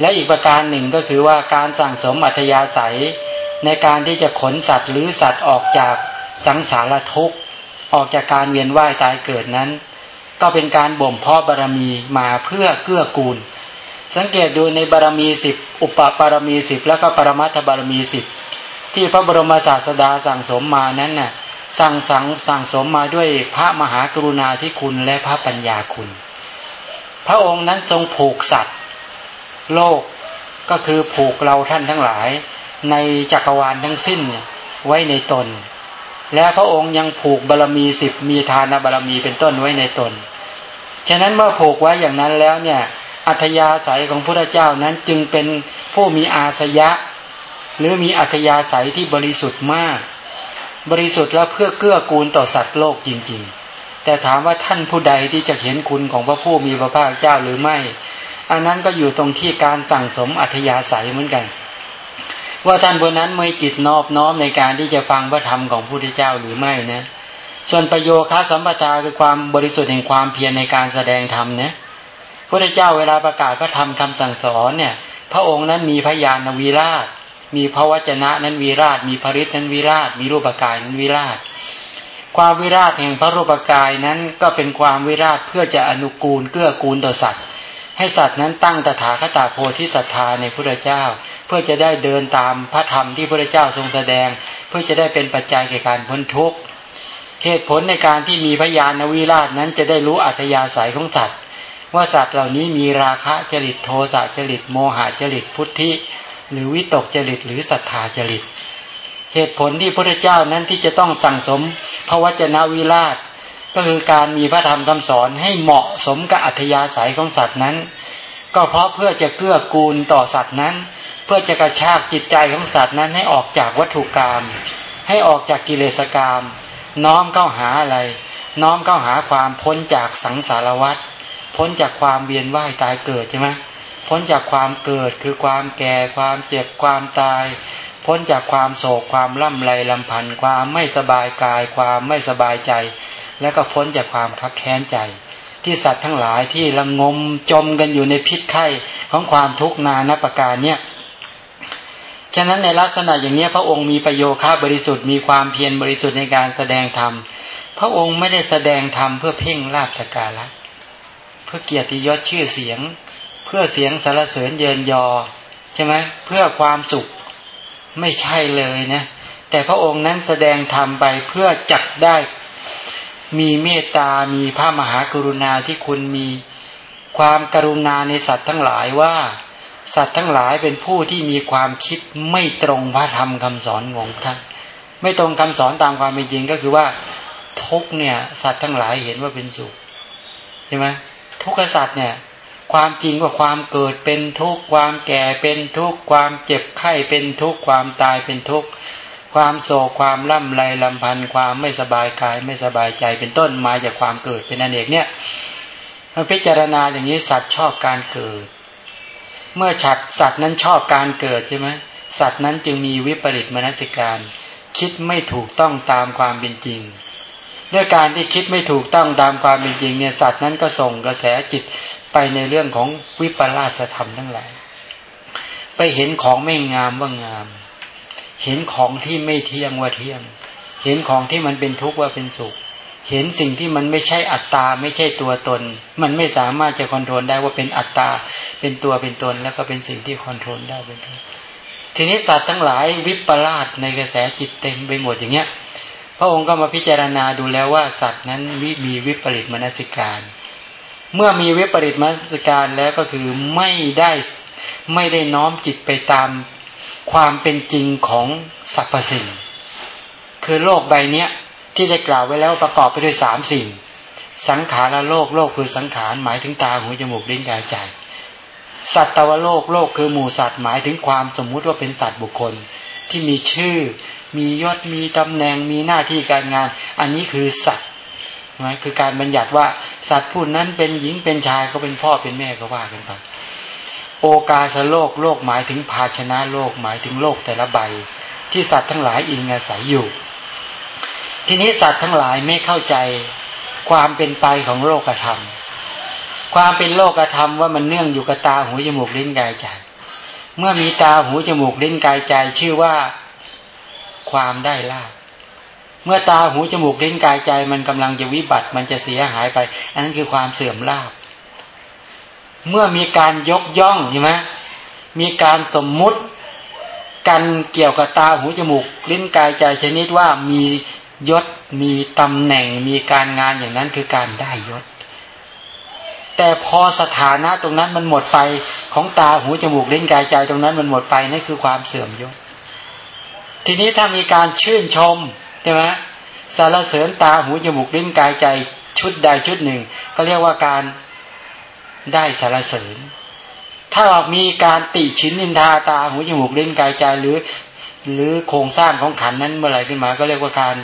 Speaker 1: และอีกประการหนึ่งก็คือว่าการสั่งสมอัธยาศัยในการที่จะขนสัตว์หรือสัตว์ออกจาก สังสารทุกข์ออกจากการเวียนว่ายตายเกิดนั้น ก็เป็นการบ่มเพาะบารมีมาเพื่อเกื้อกูล สังเกตดูในบารมีสิบอุปปารมีสิบแล้วก็ปรมัตถบารมีสิบที่พระบรมศาสดาสั่งสมมานั้นน่ะสั่งสังสั่งสมมาด้วยพระมหากรุณาธิคุณและพระปัญญาคุณ พระองค์นั้นทรงผูกสัตว์ โลกก็คือผูกเราท่านทั้งหลาย ในจักรวาลทั้งสิ้นไว้ในตน และพระองค์ยังผูกบารรมีสิบมีทานบารรมีเป็นต้นไว้ในตน ฉะนั้นเมื่อผูกไว้อย่างนั้นแล้วเนี่ยอัธยาศัยของพระเจ้านั้นจึงเป็นผู้มีอาสยะ หรือมีอัธยาศัยที่บริสุทธิ์มาก บริสุทธิ์แล้วเพื่อเกื้อกูลต่อสัตว์โลกจริง ๆ แต่ถามว่าท่านผู้ใดที่จะเห็นคุณของพระผู้มีพระภาคเจ้าหรือไม่ อันนั้นก็อยู่ตรงที่การสั่งสมอัธยาศัยเหมือนกัน ว่าท่านบนนั้นไม่จิตนอบน้อมในการที่จะฟังพระธรรมของพระพุทธเจ้าหรือไม่นะส่วนประโยคาสัมปทาคือความบริสุทธิ์แห่งความเพียรในการแสดงธรรมเนี่ยพระเจ้าเวลาประกาศพระธรรมคำสั่งสอนเนี่ย พระองค์นั้นมีพยานวีราช มีพระวจนะนั้นวีราช มีภริษนั้นวีราช มีรูปกายนั้นวีราช ความวิราชแห่งพระรูปกายนั้นก็เป็นความวิราชเพื่อจะอนุกูลเกื้อกูลต่อสัตว์ ให้สัตว์นั้นตั้งตถาคตาโพธิศรัทธาในพระเจ้า พื่อจะได้เดินตามพระธรรมที่พระเจ้าทรงแสดง เพื่อจะได้เป็นปัจจัยแก่การพ้นทุกข์เหตุผลในการที่มีพยานวิราชนั้นจะได้รู้อัธยาศัยของสัตว์ ว่าสัตว์เหล่านี้มีราคะจริตโทสะจริตโมหะจริตพุทธิ หรือวิตกจริตหรือศรัทธาจริต เหตุผลที่พระเจ้านั้นที่จะต้องสั่งสมพระวจนะวิราช ก็คือการมีพระธรรมคำสอนให้เหมาะสมกับอัธยาศัยของสัตว์นั้น ก็เพราะเพื่อจะเกื้อกูลต่อสัตว์นั้น พื่อจะกระชากจิตใจของสัตว์นั้นให้ออกจากวัตถุกรรมให้ออกจากกิเลสกรรมน้อมเข้าหาอะไร น้อมเข้าหาความพ้นจากสังสารวัฏพ้นจากความเวียนว่ายตายเกิดใช่ไหมพ้นจากความเกิดคือความแก่ ความเจ็บความตาย พ้นจากความโศกความล่ำไรลำพันธ์ความไม่สบายกาย ความไม่สบายใจ และก็พ้นจากความคับแค้นใจ ที่สัตว์ทั้งหลายที่ละงมจมกันอยู่ในพิษไข้ของความทุกข์นานับประการเนี่ย ฉะนั้นในลักษณะอย่างนี้พระองค์มีประโยชน์บริสุทธิ์มีความเพียรบริสุทธิ์ในการแสดงธรรม พระองค์ไม่ได้แสดงธรรมเพื่อเพ่งลาบสการะเพื่อเกียรติยศชื่อเสียง เพื่อเสียงสารเสริญเยินยอใช่ไหมเพื่อความสุขไม่ใช่เลยนะแต่พระองค์นั้นแสดงธรรมไปเพื่อจักได้ มีเมตตา มีพระมหากรุณาที่คุณมีความกรุณาในสัตว์ทั้งหลายว่า สัตว์ทั้งหลายเป็นผู้ที่มีความคิดไม่ตรงพระธรรมคำสอนของท่านไม่ตรงคำสอนตามความเป็นจริงก็คือว่าทุกเนี่ย สัตว์ทั้งหลายเห็นว่าเป็นสุขใช่ไหมทุกขสัตว์เนี่ย ความจริงว่าความเกิดเป็นทุกข์ความแก่เป็นทุกข์ความเจ็บไข้เป็นทุกข์ความตายเป็นทุกข์ความโศกความล่ำไรลำพันธ์ความไม่สบายกายไม่สบายใจเป็นต้นมาจากความเกิดเป็นอันเอกเนี่ยมาพิจารณาอย่างนี้สัตว์ชอบการเกิด เมื่อฉัดสัตว์นั้นชอบการเกิดใช่ไหมสัตว์นั้นจึงมีวิปริตมนสิการ คิดไม่ถูกต้องตามความเป็นจริง ด้วยการที่คิดไม่ถูกต้องตามความเป็นจริงเนี่ยสัตว์นั้นก็ส่งกระแสจิตไปในเรื่องของวิปลาสธรรมทั้งหลาย ไปเห็นของไม่งามว่างาม เห็นของที่ไม่เที่ยงว่าเที่ยง เห็นของที่มันเป็นทุกข์ว่าเป็นสุข เห็นสิ่งที่มันไม่ใช่อัตตาไม่ใช่ตัวตน มันไม่สามารถจะคอนโทรลได้ว่าเป็นอัตตา เป็นตัวเป็นตนแล้วก็เป็นสิ่งที่คอนโทรลได้เป็นทุกทีนี้สัตว์ทั้งหลายวิปลาสในกระแสจิตเต็มไปหมดอย่างเงี้ย พระองค์ก็มาพิจารณาดูแล้วว่าสัตว์นั้นมีวิปริตมนสิการ เมื่อมีวิปริตมนสิการแล้วก็คือไม่ได้ไม่ได้น้อมจิตไปตามความเป็นจริงของสรรพสิ่ง คือโลกใบเนี้ยที่ได้กล่าวไว้แล้วประกอบไปด้วยสามสิ่ง สังขารโลกโลกคือสังขารหมายถึงตาหูจมูกลิ้นกายใจ สัตวโลกโลกคือหมู่สัตว์หมายถึงความสมมุติว่าเป็นสัตว์บุคคลที่มีชื่อ มียศมีตำแหน่งมีหน้าที่การงาน อันนี้คือสัตว์นะคือการบัญญัติว่าสัตว์ผู้นั้นเป็นหญิงเป็นชายก็เป็นพ่อเป็นแม่ก็ว่ากันไปโอกาสโลกโลกหมายถึงภาชนะโลกหมายถึงโลกแต่ละใบ ที่สัตว์ทั้งหลายอิงอาศัยอยู่ ทีนี้สัตว์ทั้งหลายไม่เข้าใจความเป็นไปของโลกธรรม ความเป็นโลกธรรมว่ามันเนื่องอยู่กับตาหูจมูกลิ้นกายใจ เมื่อมีตาหูจมูกลิ้นกายใจชื่อว่าความได้ลาบเมื่อตาหูจมูกลิ้นกายใจมันกำลังจะวิบัติมันจะเสียหายไป อันนั้นคือความเสื่อมลาบเมื่อมีการยกย่องใช่ไหมมีการสมมุติกันเกี่ยวกับตาหูจมูกลิ้นกายใจชนิดว่ามียศมีตำแหน่งมีการงานอย่างนั้นคือการได้ยศ แต่พอสถานะตรงนั้นมันหมดไปของตาหูจมูกลิ้นกายใจตรงนั้นมันหมดไปนั่นคือความเสื่อมยศทีนี้ถ้ามีการชื่นชมใช่ไหมสารเสริญตาหูจมูกลิ้นกายใจชุดใดชุดหนึ่ง ก็เรียกว่าการได้สารเสริญ ถ้ามีการติชินนินทาตาหูจมูกลิ้นกายใจหรือ หรือโครงสร้างของขันนั้นเมื่อไหร่ขึ้นมา ก็เรียกว่าการ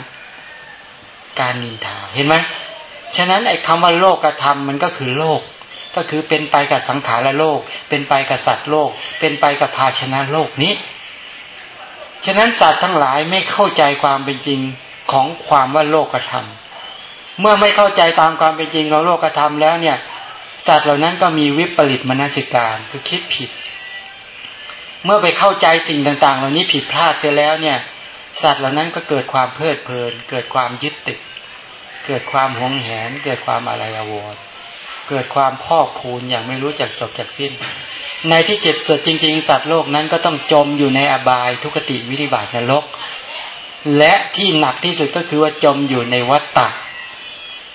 Speaker 1: การนินทาเห็นไหม ฉะนั้นไอ้คำว่าโลกกระทำมันก็คือโลก ก็คือเป็นไปกับสังขารโลก เป็นไปกับสัตว์โลก เป็นไปกับภาชนะโลกนี้ ฉะนั้นสัตว์ทั้งหลายไม่เข้าใจความเป็นจริงของความว่าโลกธรรมเมื่อไม่เข้าใจตามความเป็นจริงของโลกธรรมแล้วเนี่ย สัตว์เหล่านั้นก็มีวิปริตมนสิการคือคิดผิด เมื่อไปเข้าใจสิ่งต่าง ๆ เหล่านี้ผิดพลาดเสียแล้วเนี่ย สัตว์เหล่านั้นก็เกิดความเพลิดเพลิน เกิดความยึดติด เกิดความหวงแหน เกิดความอะไรอววรเกิดความพอกพูนอย่างไม่รู้จักจบจากสิ้น ในที่เจ็บเกิดจริง ๆ สัตว์โลกนั้นก็ต้องจมอยู่ในอบายทุกติวิริบาตนรก และที่หนักที่สุดก็คือว่าจมอยู่ในวัฏฏะ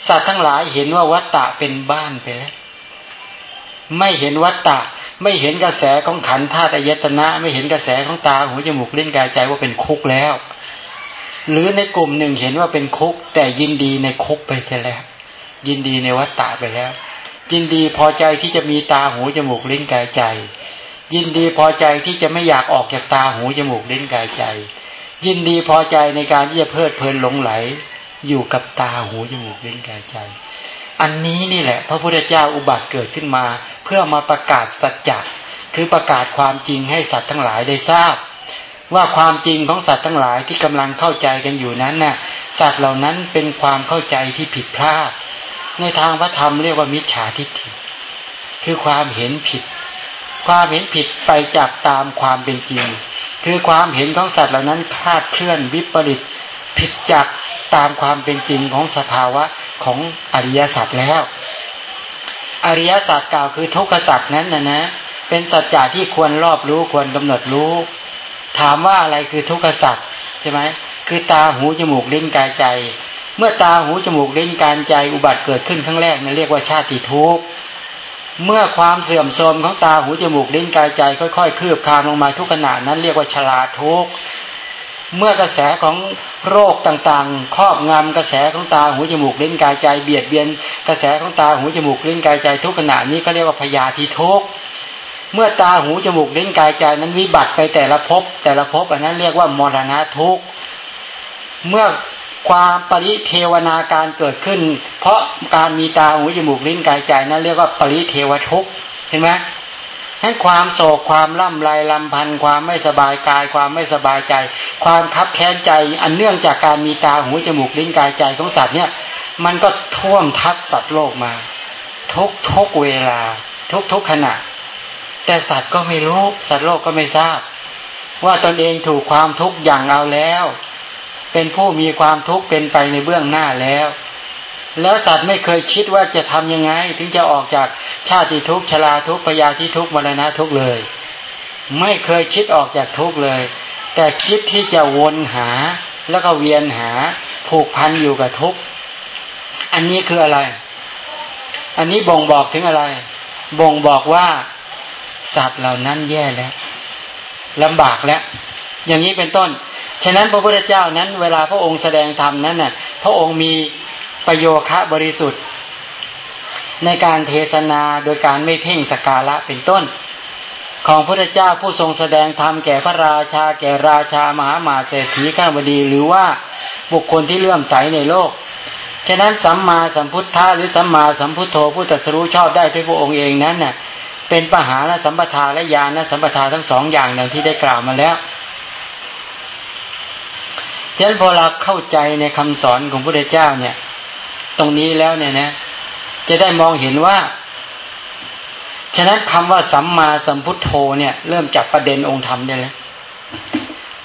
Speaker 1: สัตว์ทั้งหลายเห็นว่าวัฏฏะเป็นบ้านไปแล้วไม่เห็นวัฏฏะไม่เห็นกระแสของขันธาตุยตนะ ไม่เห็นกระแสของตาหูจมูกเล่นกายใจว่าเป็นคุกแล้ว หรือในกลุ่มหนึ่งเห็นว่าเป็นคุก แต่ยินดีในคุกไปเสียแล้ว ยินดีในวัฏฏะไปแล้ว ยินดีพอใจที่จะมีตาหูจมูกลิ้นกายใจ ยินดีพอใจที่จะไม่อยากออกจากตาหูจมูกลิ้นกายใจ ยินดีพอใจในการที่จะเพลิดเพลินหลงไหล อยู่กับตาหูจมูกลิ้นกายใจ อันนี้นี่แหละ พระพุทธเจ้าอุบัติเกิดขึ้นมา เพื่อมาประกาศสัจจะคือประกาศความจริงให้สัตว์ทั้งหลายได้ทราบ ว่าความจริงของสัตว์ทั้งหลายที่กำลังเข้าใจกันอยู่นั้นน่ะ สัตว์เหล่านั้นเป็นความเข้าใจที่ผิดพลาด ในทางพระธรรมเรียกว่ามิจฉาทิฏฐิ คือความเห็นผิด ความเห็นผิดไปจากตามความเป็นจริง คือความเห็นของสัตว์เหล่านั้นคลาดเคลื่อนวิปริตผิดจากตามความเป็นจริงของสภาวะของอริยสัจแล้ว อริยสัจกล่าวคือทุกขสัจนั้นนะนะเป็นสัจจะที่ควรรอบรู้ควรกำหนดรู้ ถามว่าอะไรคือทุกขสัจใช่ไหมคือตาหูจมูกลิ้นกายใจ เมื่อตาหูจมูกลิ้นกายใจอุบัติเกิดขึ้นครั้งแรกนั่นเรียกว่าชาติทุกข์เมื่อความเสื่อมโทรมของตาหูจมูกลิ้นกายใจ ค่อยๆคืบคลานลงมาทุกขณะนั้นเรียกว่าชราทุกข์เมื่อกระแสของโรคต่างๆ ครอบงำกระแสของตาหูจมูกลิ้นกายใจ เบียดเบียน กระแสของตาหูจมูกลิ้นกายใจทุกขณะนี้ก็เรียกว่าพยาธิทุกข์ เมื่อตาหูจมูกลิ้นกายใจนั้นวิบัติไปแต่ละภพแต่ละภพอันนั้นเรียกว่ามรณะทุกข์เมื่อความปริเทวนาการเกิดขึ้น เพราะการมีตาหูจมูกลิ้นกายใจนั้นเรียกว่าปริเทวทุกข์เห็นไหมนั้นความโศกความล่ำไรลำพันธ์ความไม่สบายกาย ความไม่สบายใจ ความคับแค้นใจอันเนื่องจากการมีตาหูจมูกลิ้นกายใจของสัตว์เนี่ย มันก็ท่วมทับสัตว์โลกมา ทุกทุกเวลา ทุกทุกขณะ แต่สัตว์ก็ไม่รู้ สัตว์โลกก็ไม่ทราบ ว่าตนเองถูกความทุกข์อย่างเอาแล้ว เป็นผู้มีความทุกข์เป็นไปในเบื้องหน้าแล้ว แล้วสัตว์ไม่เคยคิดว่าจะทํำยังไง ถึงจะออกจากชาติทุกข์ชราทุกข์พยาธิทุกข์มรณะทุกข์เลย ไม่เคยคิดออกจากทุกข์เลย แต่คิดที่จะวนหาแล้วก็เวียนหาผูกพันอยู่กับทุกข์อันนี้คืออะไร อันนี้บ่งบอกถึงอะไร บ่งบอกว่า สัตว์เหล่านั้นแย่แล้วลำบากแล้ว อย่างนี้เป็นต้น ฉะนั้นพระพุทธเจ้านั้น เวลาพระองค์แสดงธรรมนั้นน่ะ พระองค์มีประโยคะบริสุทธิ์ ในการเทศนาโดยการไม่เพ่งสกาละเป็นต้น ของพระเจ้าผู้ทรงแสดงธรรมแก่พระราชา แก่ราชามหามาเศรษฐีข้าบดีหรือว่าบุคคลที่เลื่อมใสในโลก ฉะนั้นสัมมาสัมพุทธะหรือสัมมาสัมพุทโธผู้ตรัสรู้ชอบได้ด้วยพระองค์เองนั้นน่ะ เป็นปหาและสัมปทาและญาณสัมปทาทั้งสองอย่างอย่างที่ได้กล่าวมาแล้วฉะนั้นพอเราเข้าใจในคำสอนของพระเจ้าเนี่ย ตรงนี้แล้วเนี่ยนะ จะได้มองเห็นว่า ฉะนั้นคำว่าสัมมาสัมพุทโธเนี่ย เริ่มจากประเด็นองค์ธรรมได้แล้ว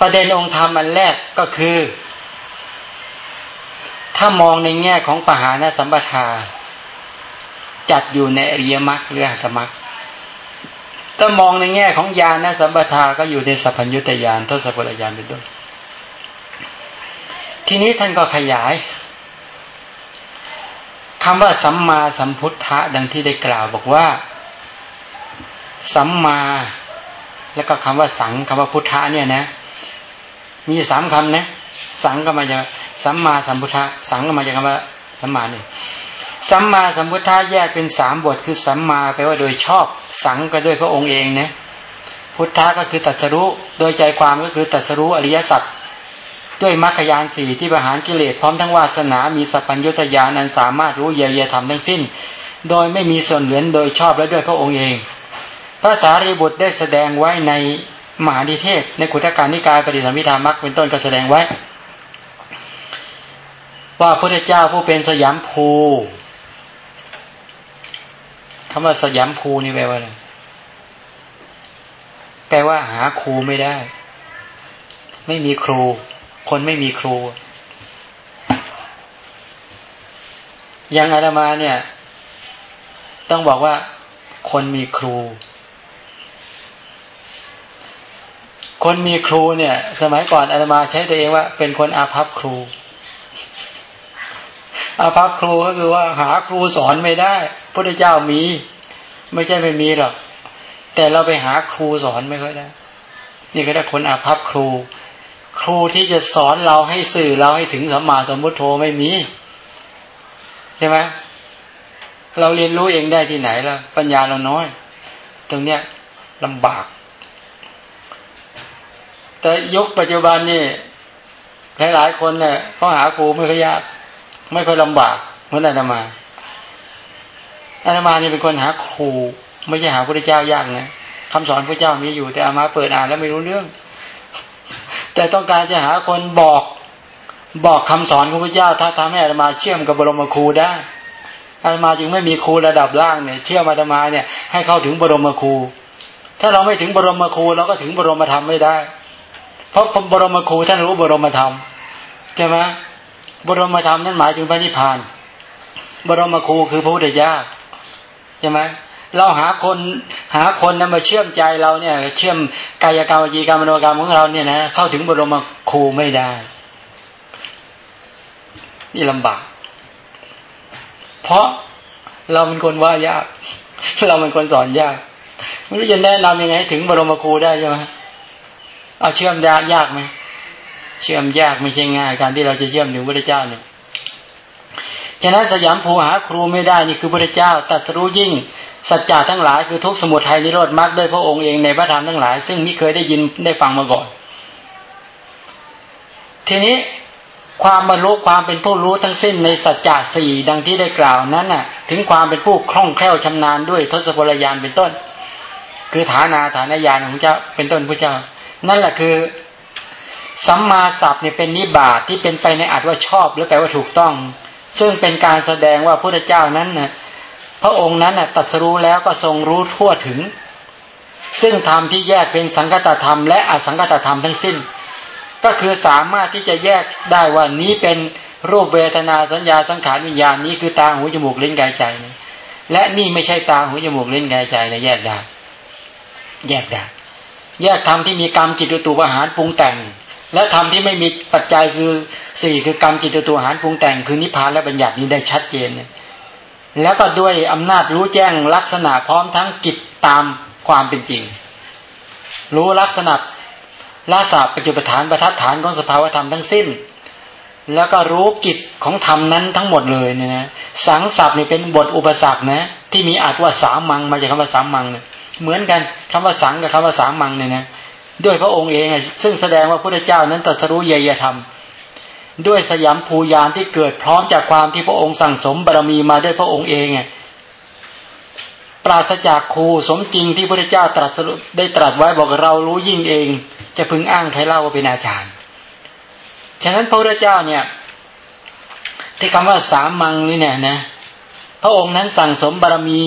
Speaker 1: ประเด็นองค์ธรรมอันแรกก็คือ ถ้ามองในแง่ของปหานสัมปทาจัดอยู่ในอริยมรรคหรือหัตมรรค ถ้ามองในแง่ของญาณสัมปทาก็อยู่ในสัพพัญญุตยานทศพลยานเป็นต้นทีนี้ท่านก็ขยายคำว่าสัมมาสัมพุทธะดังที่ได้กล่าวบอกว่า สัมมา แล้วก็คำว่าสังคำว่าพุทธะเนี่ยนะ มีสามคำนะ สังก็มาจากสัมมาสัมพุทธะสังก็มาจากคำว่าสัมมาเนี่ย สัมมาสัมพุทธะแยกเป็นสามบทคือสัมมาแปลว่าโดยชอบสังก็ด้วยพระองค์เองนะพุทธะก็คือตัดสรู้โดยใจความก็คือตัดสรู้อริยสัจด้วยมรรคยานสี่ที่ประหารกิเลสพร้อมทั้งวาสนามีสัพพัญญุตยานอันสามารถรู้เยียวยาธรรมทั้งสิ้น โดยไม่มีส่วนเหลือโดยชอบและด้วยพระองค์เอง พระสารีบุตรได้แสดงไว้ในมหาดิเทศ ในขุทการนิกายปฏิสัมพิธามักเป็นต้นก็แสดงไว้ ว่าพระเจ้าผู้เป็นสยามภู คำว่าสยามภูนี่แปลว่าอะไรแปลว่าหาครูไม่ได้ ไม่มีครู คนไม่มีครูย่างอาตมาเนี่ย ต้องบอกว่า คนมีครู คนมีครูเนี่ย สมัยก่อนอาตมาใช้ตัวเองว่า เป็นคนอาภัพครู อาภัพครูก็คือว่าหาครูสอนไม่ได้พระเจ้ามี ไม่ใช่ไม่มีหรอก แต่เราไปหาครูสอนไม่ค่อยได้ นี่ก็ได้คนอาภัพครู ครูที่จะสอนเราให้สื่อเราให้ถึงสัมมาสัมพุทโธไม่มี ใช่ไหมเราเรียนรู้เองได้ที่ไหนล่ะ ปัญญาเราน้อย ตรงเนี้ยลำบาก แต่ยุคปัจจุบันนี่หลายหลายคนเนี่ยเขาหาครูไม่ค่อยยาก ไม่ค่อยลำบากเหมือนอาตมาอาตมาเนี่ยเป็นคนหาครู ไม่ใช่หาพระเจ้ายากนะคำสอนพระเจ้ามีอยู่แต่อามาเปิดอ่านแล้วไม่รู้เรื่อง แต่ต้องการจะหาคนบอกบอกคำสอนของพระเจ้า ถ้าทำให้อาตมาเชื่อมกับบรมครูได้อาตมาจึงไม่มีครูระดับล่างเนี่ยเชื่อมอาตมาเนี่ยให้เข้าถึงบรมครู ถ้าเราไม่ถึงบรมครูเราก็ถึงบรมธรรมไม่ได้ เพราะบรมครูท่านรู้บรมธรรมใช่ไหม บรมธรรมนั่นหมายถึงพระนิพพาน บรมครูคือพระพุทธเจ้าใช่ไหมเราหาคนหาคนนำมาเชื่อมใจเราเนี่ย เชื่อมกายกรรมวิกรรมมโนกรรมของเราเนี่ยนะเข้าถึงบรมครูไม่ได้ นี่ลำบาก เพราะเราเป็นคนว่ายาก เราเป็นคนสอนยากไม่รู้จะแนะนำยังไง ถึงบรมครูได้ใช่ไหมเอาเชื่อมยากยากไหม เชื่อมยากไม่ใช่ง่ายการที่เราจะเชื่อมถึงพระเจ้าเนี่ยฉะนั้นสยามภูหาครูไม่ได้นี่คือพระเจ้าตัดรู้ยิ่งสัจจะทั้งหลายคือทุกสมุทัยนิโรธมรรคด้วยพระองค์เองในพระธรรมทั้งหลาย ซึ่งไมิเคยได้ยินได้ฟังมาก่อน ทีนี้ความบรรลุความเป็นผู้รู้ทั้งสิ้นในสัจจะสี่ดังที่ได้กล่าวนั้นน่ะ ถึงความเป็นผู้คล่องแคล่วชำนาญด้วยทศพลยานเป็นต้น คือฐานาฐานญาณของเจ้าเป็นต้นพระเจ้า นั่นแหละคือ สัมมาสัพเนี่ยเป็นนิบาตที่เป็นไปในอัตว่าชอบ หรือแปลว่าถูกต้อง ซึ่งเป็นการแสดงว่าพระเจ้านั้นนะพระองค์นั้นนะตัดสรู้แล้วก็ทรงรู้ทั่วถึง ซึ่งธรรมที่แยกเป็นสังกตธรรม และอสังกตธรรมทั้งสิ้น ก็คือสามารถที่จะแยกได้ว่านี้เป็นรูปเวทนาสัญญาสังขารวิญญาณนี้คือตาหูจมูกลิ้นกายใจ และนี่ไม่ใช่ตาหูจมูกลิ้นกายใจนะแยกได้ แยกได้ แยกธรรมที่มีกรรมจิตตุอาหารปรุงแต่ง และธรรมที่ไม่มีปัจจัยคือสี่คือกรรมจิตตุอาหารปรุงแต่งคือนิพพานและบัญญัตินี้ได้ชัดเจนเนี่ยแล้วก็ด้วยอำนาจรู้แจ้งลักษณะพร้อมทั้งกิจตามความเป็นจริง รู้ลักษณะลาสาปัจจุปฐานประทัดฐานของสภาวธรรมทั้งสิ้น แล้วก็รู้กิจของธรรมนั้นทั้งหมดเลยเนี่ยนะสังสับนี่เป็นบทอุปสรรคนะที่มีอาจว่าสามังมาจากคำว่าสามังเนี่ยเหมือนกันคำว่าสังกับคำว่าสามังเนี่ยนะ ด้วยพระองค์เองซึ่งแสดงว่าพระเจ้านั้นตรัสรู้เยียธรรม ด้วยสยามภูยานที่เกิดพร้อมจากความที่พระองค์สั่งสมบารมีมาด้วยพระองค์เองไงปราศจากครูสมจริงที่พระเจ้าตรัสได้ตรัสไว้บอกเรารู้ยิ่งเอง จะพึงอ้างใครเล่าว่าเป็นอาจารย์ฉะนั้นพระพุทธเจ้าเนี่ย ที่คำว่าสามังนี่เนี่ยนะ พระองค์นั้นสั่งสมบารมี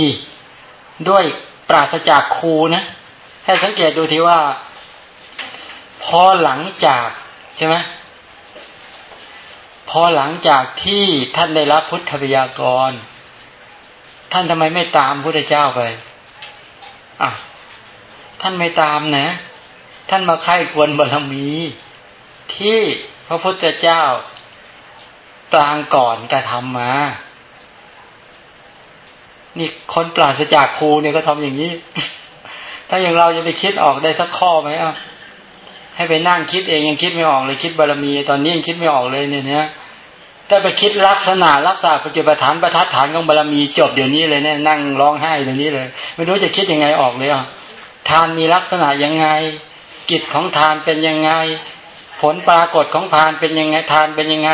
Speaker 1: ด้วยปราศจากครูนะให้สังเกตดูทีว่า พอหลังจากใช่ไหมพอหลังจากที่ท่านได้รับพุทธวิยากร ท่านทำไมไม่ตามพุทธเจ้าไปอะท่านไม่ตามนะ ท่านมาไข้ควรบารมี ที่พระพุทธเจ้ากลางก่อนกระทำมา นี่คนปราศจากครูเนี่ยก็ทำอย่างนี้ ถ้าอย่างเราจะไปคิดออกได้สักข้อไหมอะ ให้ไปนั่งคิดเองยังคิดไม่ออกเลยคิดบารมี ตอนนี้ยังคิดไม่ออกเลยเนี่ยนะถ้าไปคิดลักษณะรักษาปัจจุบันฐานประทัดฐานของบารมีจบเดี๋ยวนี้เลยเนี่ยนั่งร้องไห้เดี๋ยวนี้เลย ไม่รู้จะคิดยังไงออกเลยอะทานมีลักษณะยังไง กิจของทานเป็นยังไง ผลปรากฏของทานเป็นยังไงทานเป็นยังไง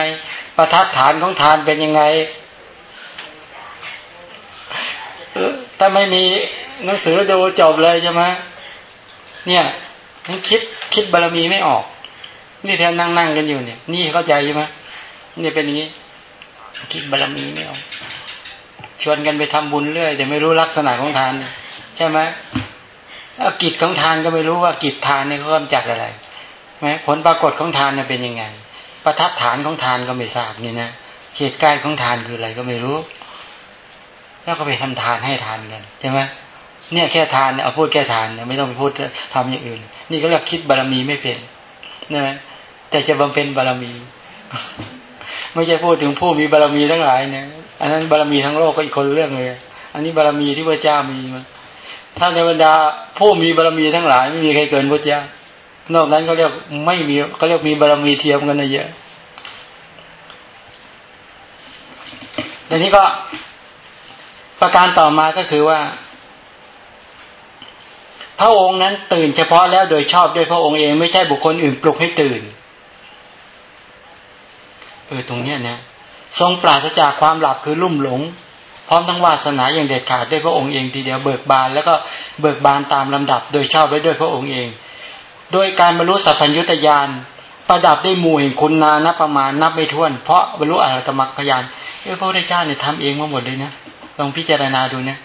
Speaker 1: ประทัดฐานของทานเป็นยังไงถ้าไม่มีหนังสือดูจบเลยใช่ไหมเนี่ย นั่คิดคิดบารมีไม่ออก นี่แทนนั่งนั่งกันอยู่เนี่ย นี่เข้าใจใช่ไหมนี่เป็นอย่างนี้ คิดบารมีไม่ออก ชวนกันไปทำบุญเรื่อยแต่ไม่รู้ลักษณะของทาน ใช่ไหมแล้วกิจของทานก็ไม่รู้ว่ากิจทานเนี่ยเขากำจัดอะไรไหมผลปรากฏของทานเนี่ยเป็นยังไง ประทัดฐานของทานก็ไม่ทราบนี่นะเหตุใกล้ของทานคืออะไรก็ไม่รู้ แล้วก็ไปทำทานให้ทานกันใช่ไหม เนี่ยแค่ทานเอาพูดแค่ทานเนี่ยไม่ต้องไปพูดทำอย่างอื่น นี่ก็เรียกคิดบารมีไม่เป็นนะแต่จะบำเพ็ญบารมี ไม่ใช่พูดถึงผู้มีบารรมีทั้งหลายเนี่ย อันนั้นบารรมีทั้งโลกก็อีกคนเรื่องเลย อันนี้บารรมีที่พระเจ้ามีมาถ้าในบรรดาผู้มีบารรมีทั้งหลาย ไม่มีใครเกินพระเจ้านอกนั้นก็เรียกไม่มีก็เรียกมีบารรมีเทียมกันนะเยอะแต่นี้ก็ประการต่อมาก็คือว่า พระองค์นั้นตื่นเฉพาะแล้วโดยชอบด้วยพระองค์เองไม่ใช่บุคคลอื่นปลุกให้ตื่น เออตรงเนี้ยนะทรงปราศจากความหลับคือลุ่มหลง พร้อมทั้งวาสนาอย่างเด็ดขาดด้วยพระองค์เองทีเดียวเบิกบาน แล้วก็เบิกบานตามลำดับโดยชอบไว้ด้วยพระองค์เอง โดยการบรรลุสัพพัญญุตยานประดับได้หมู่แห่งคุณนานับประมาณนับไม่ถ้วน เพราะบรรลุอรหัตมรรคพยานเออพระพุทธเจ้าเนี่ยทำเองมาหมดเลยนะลองพิจารณาดูนะ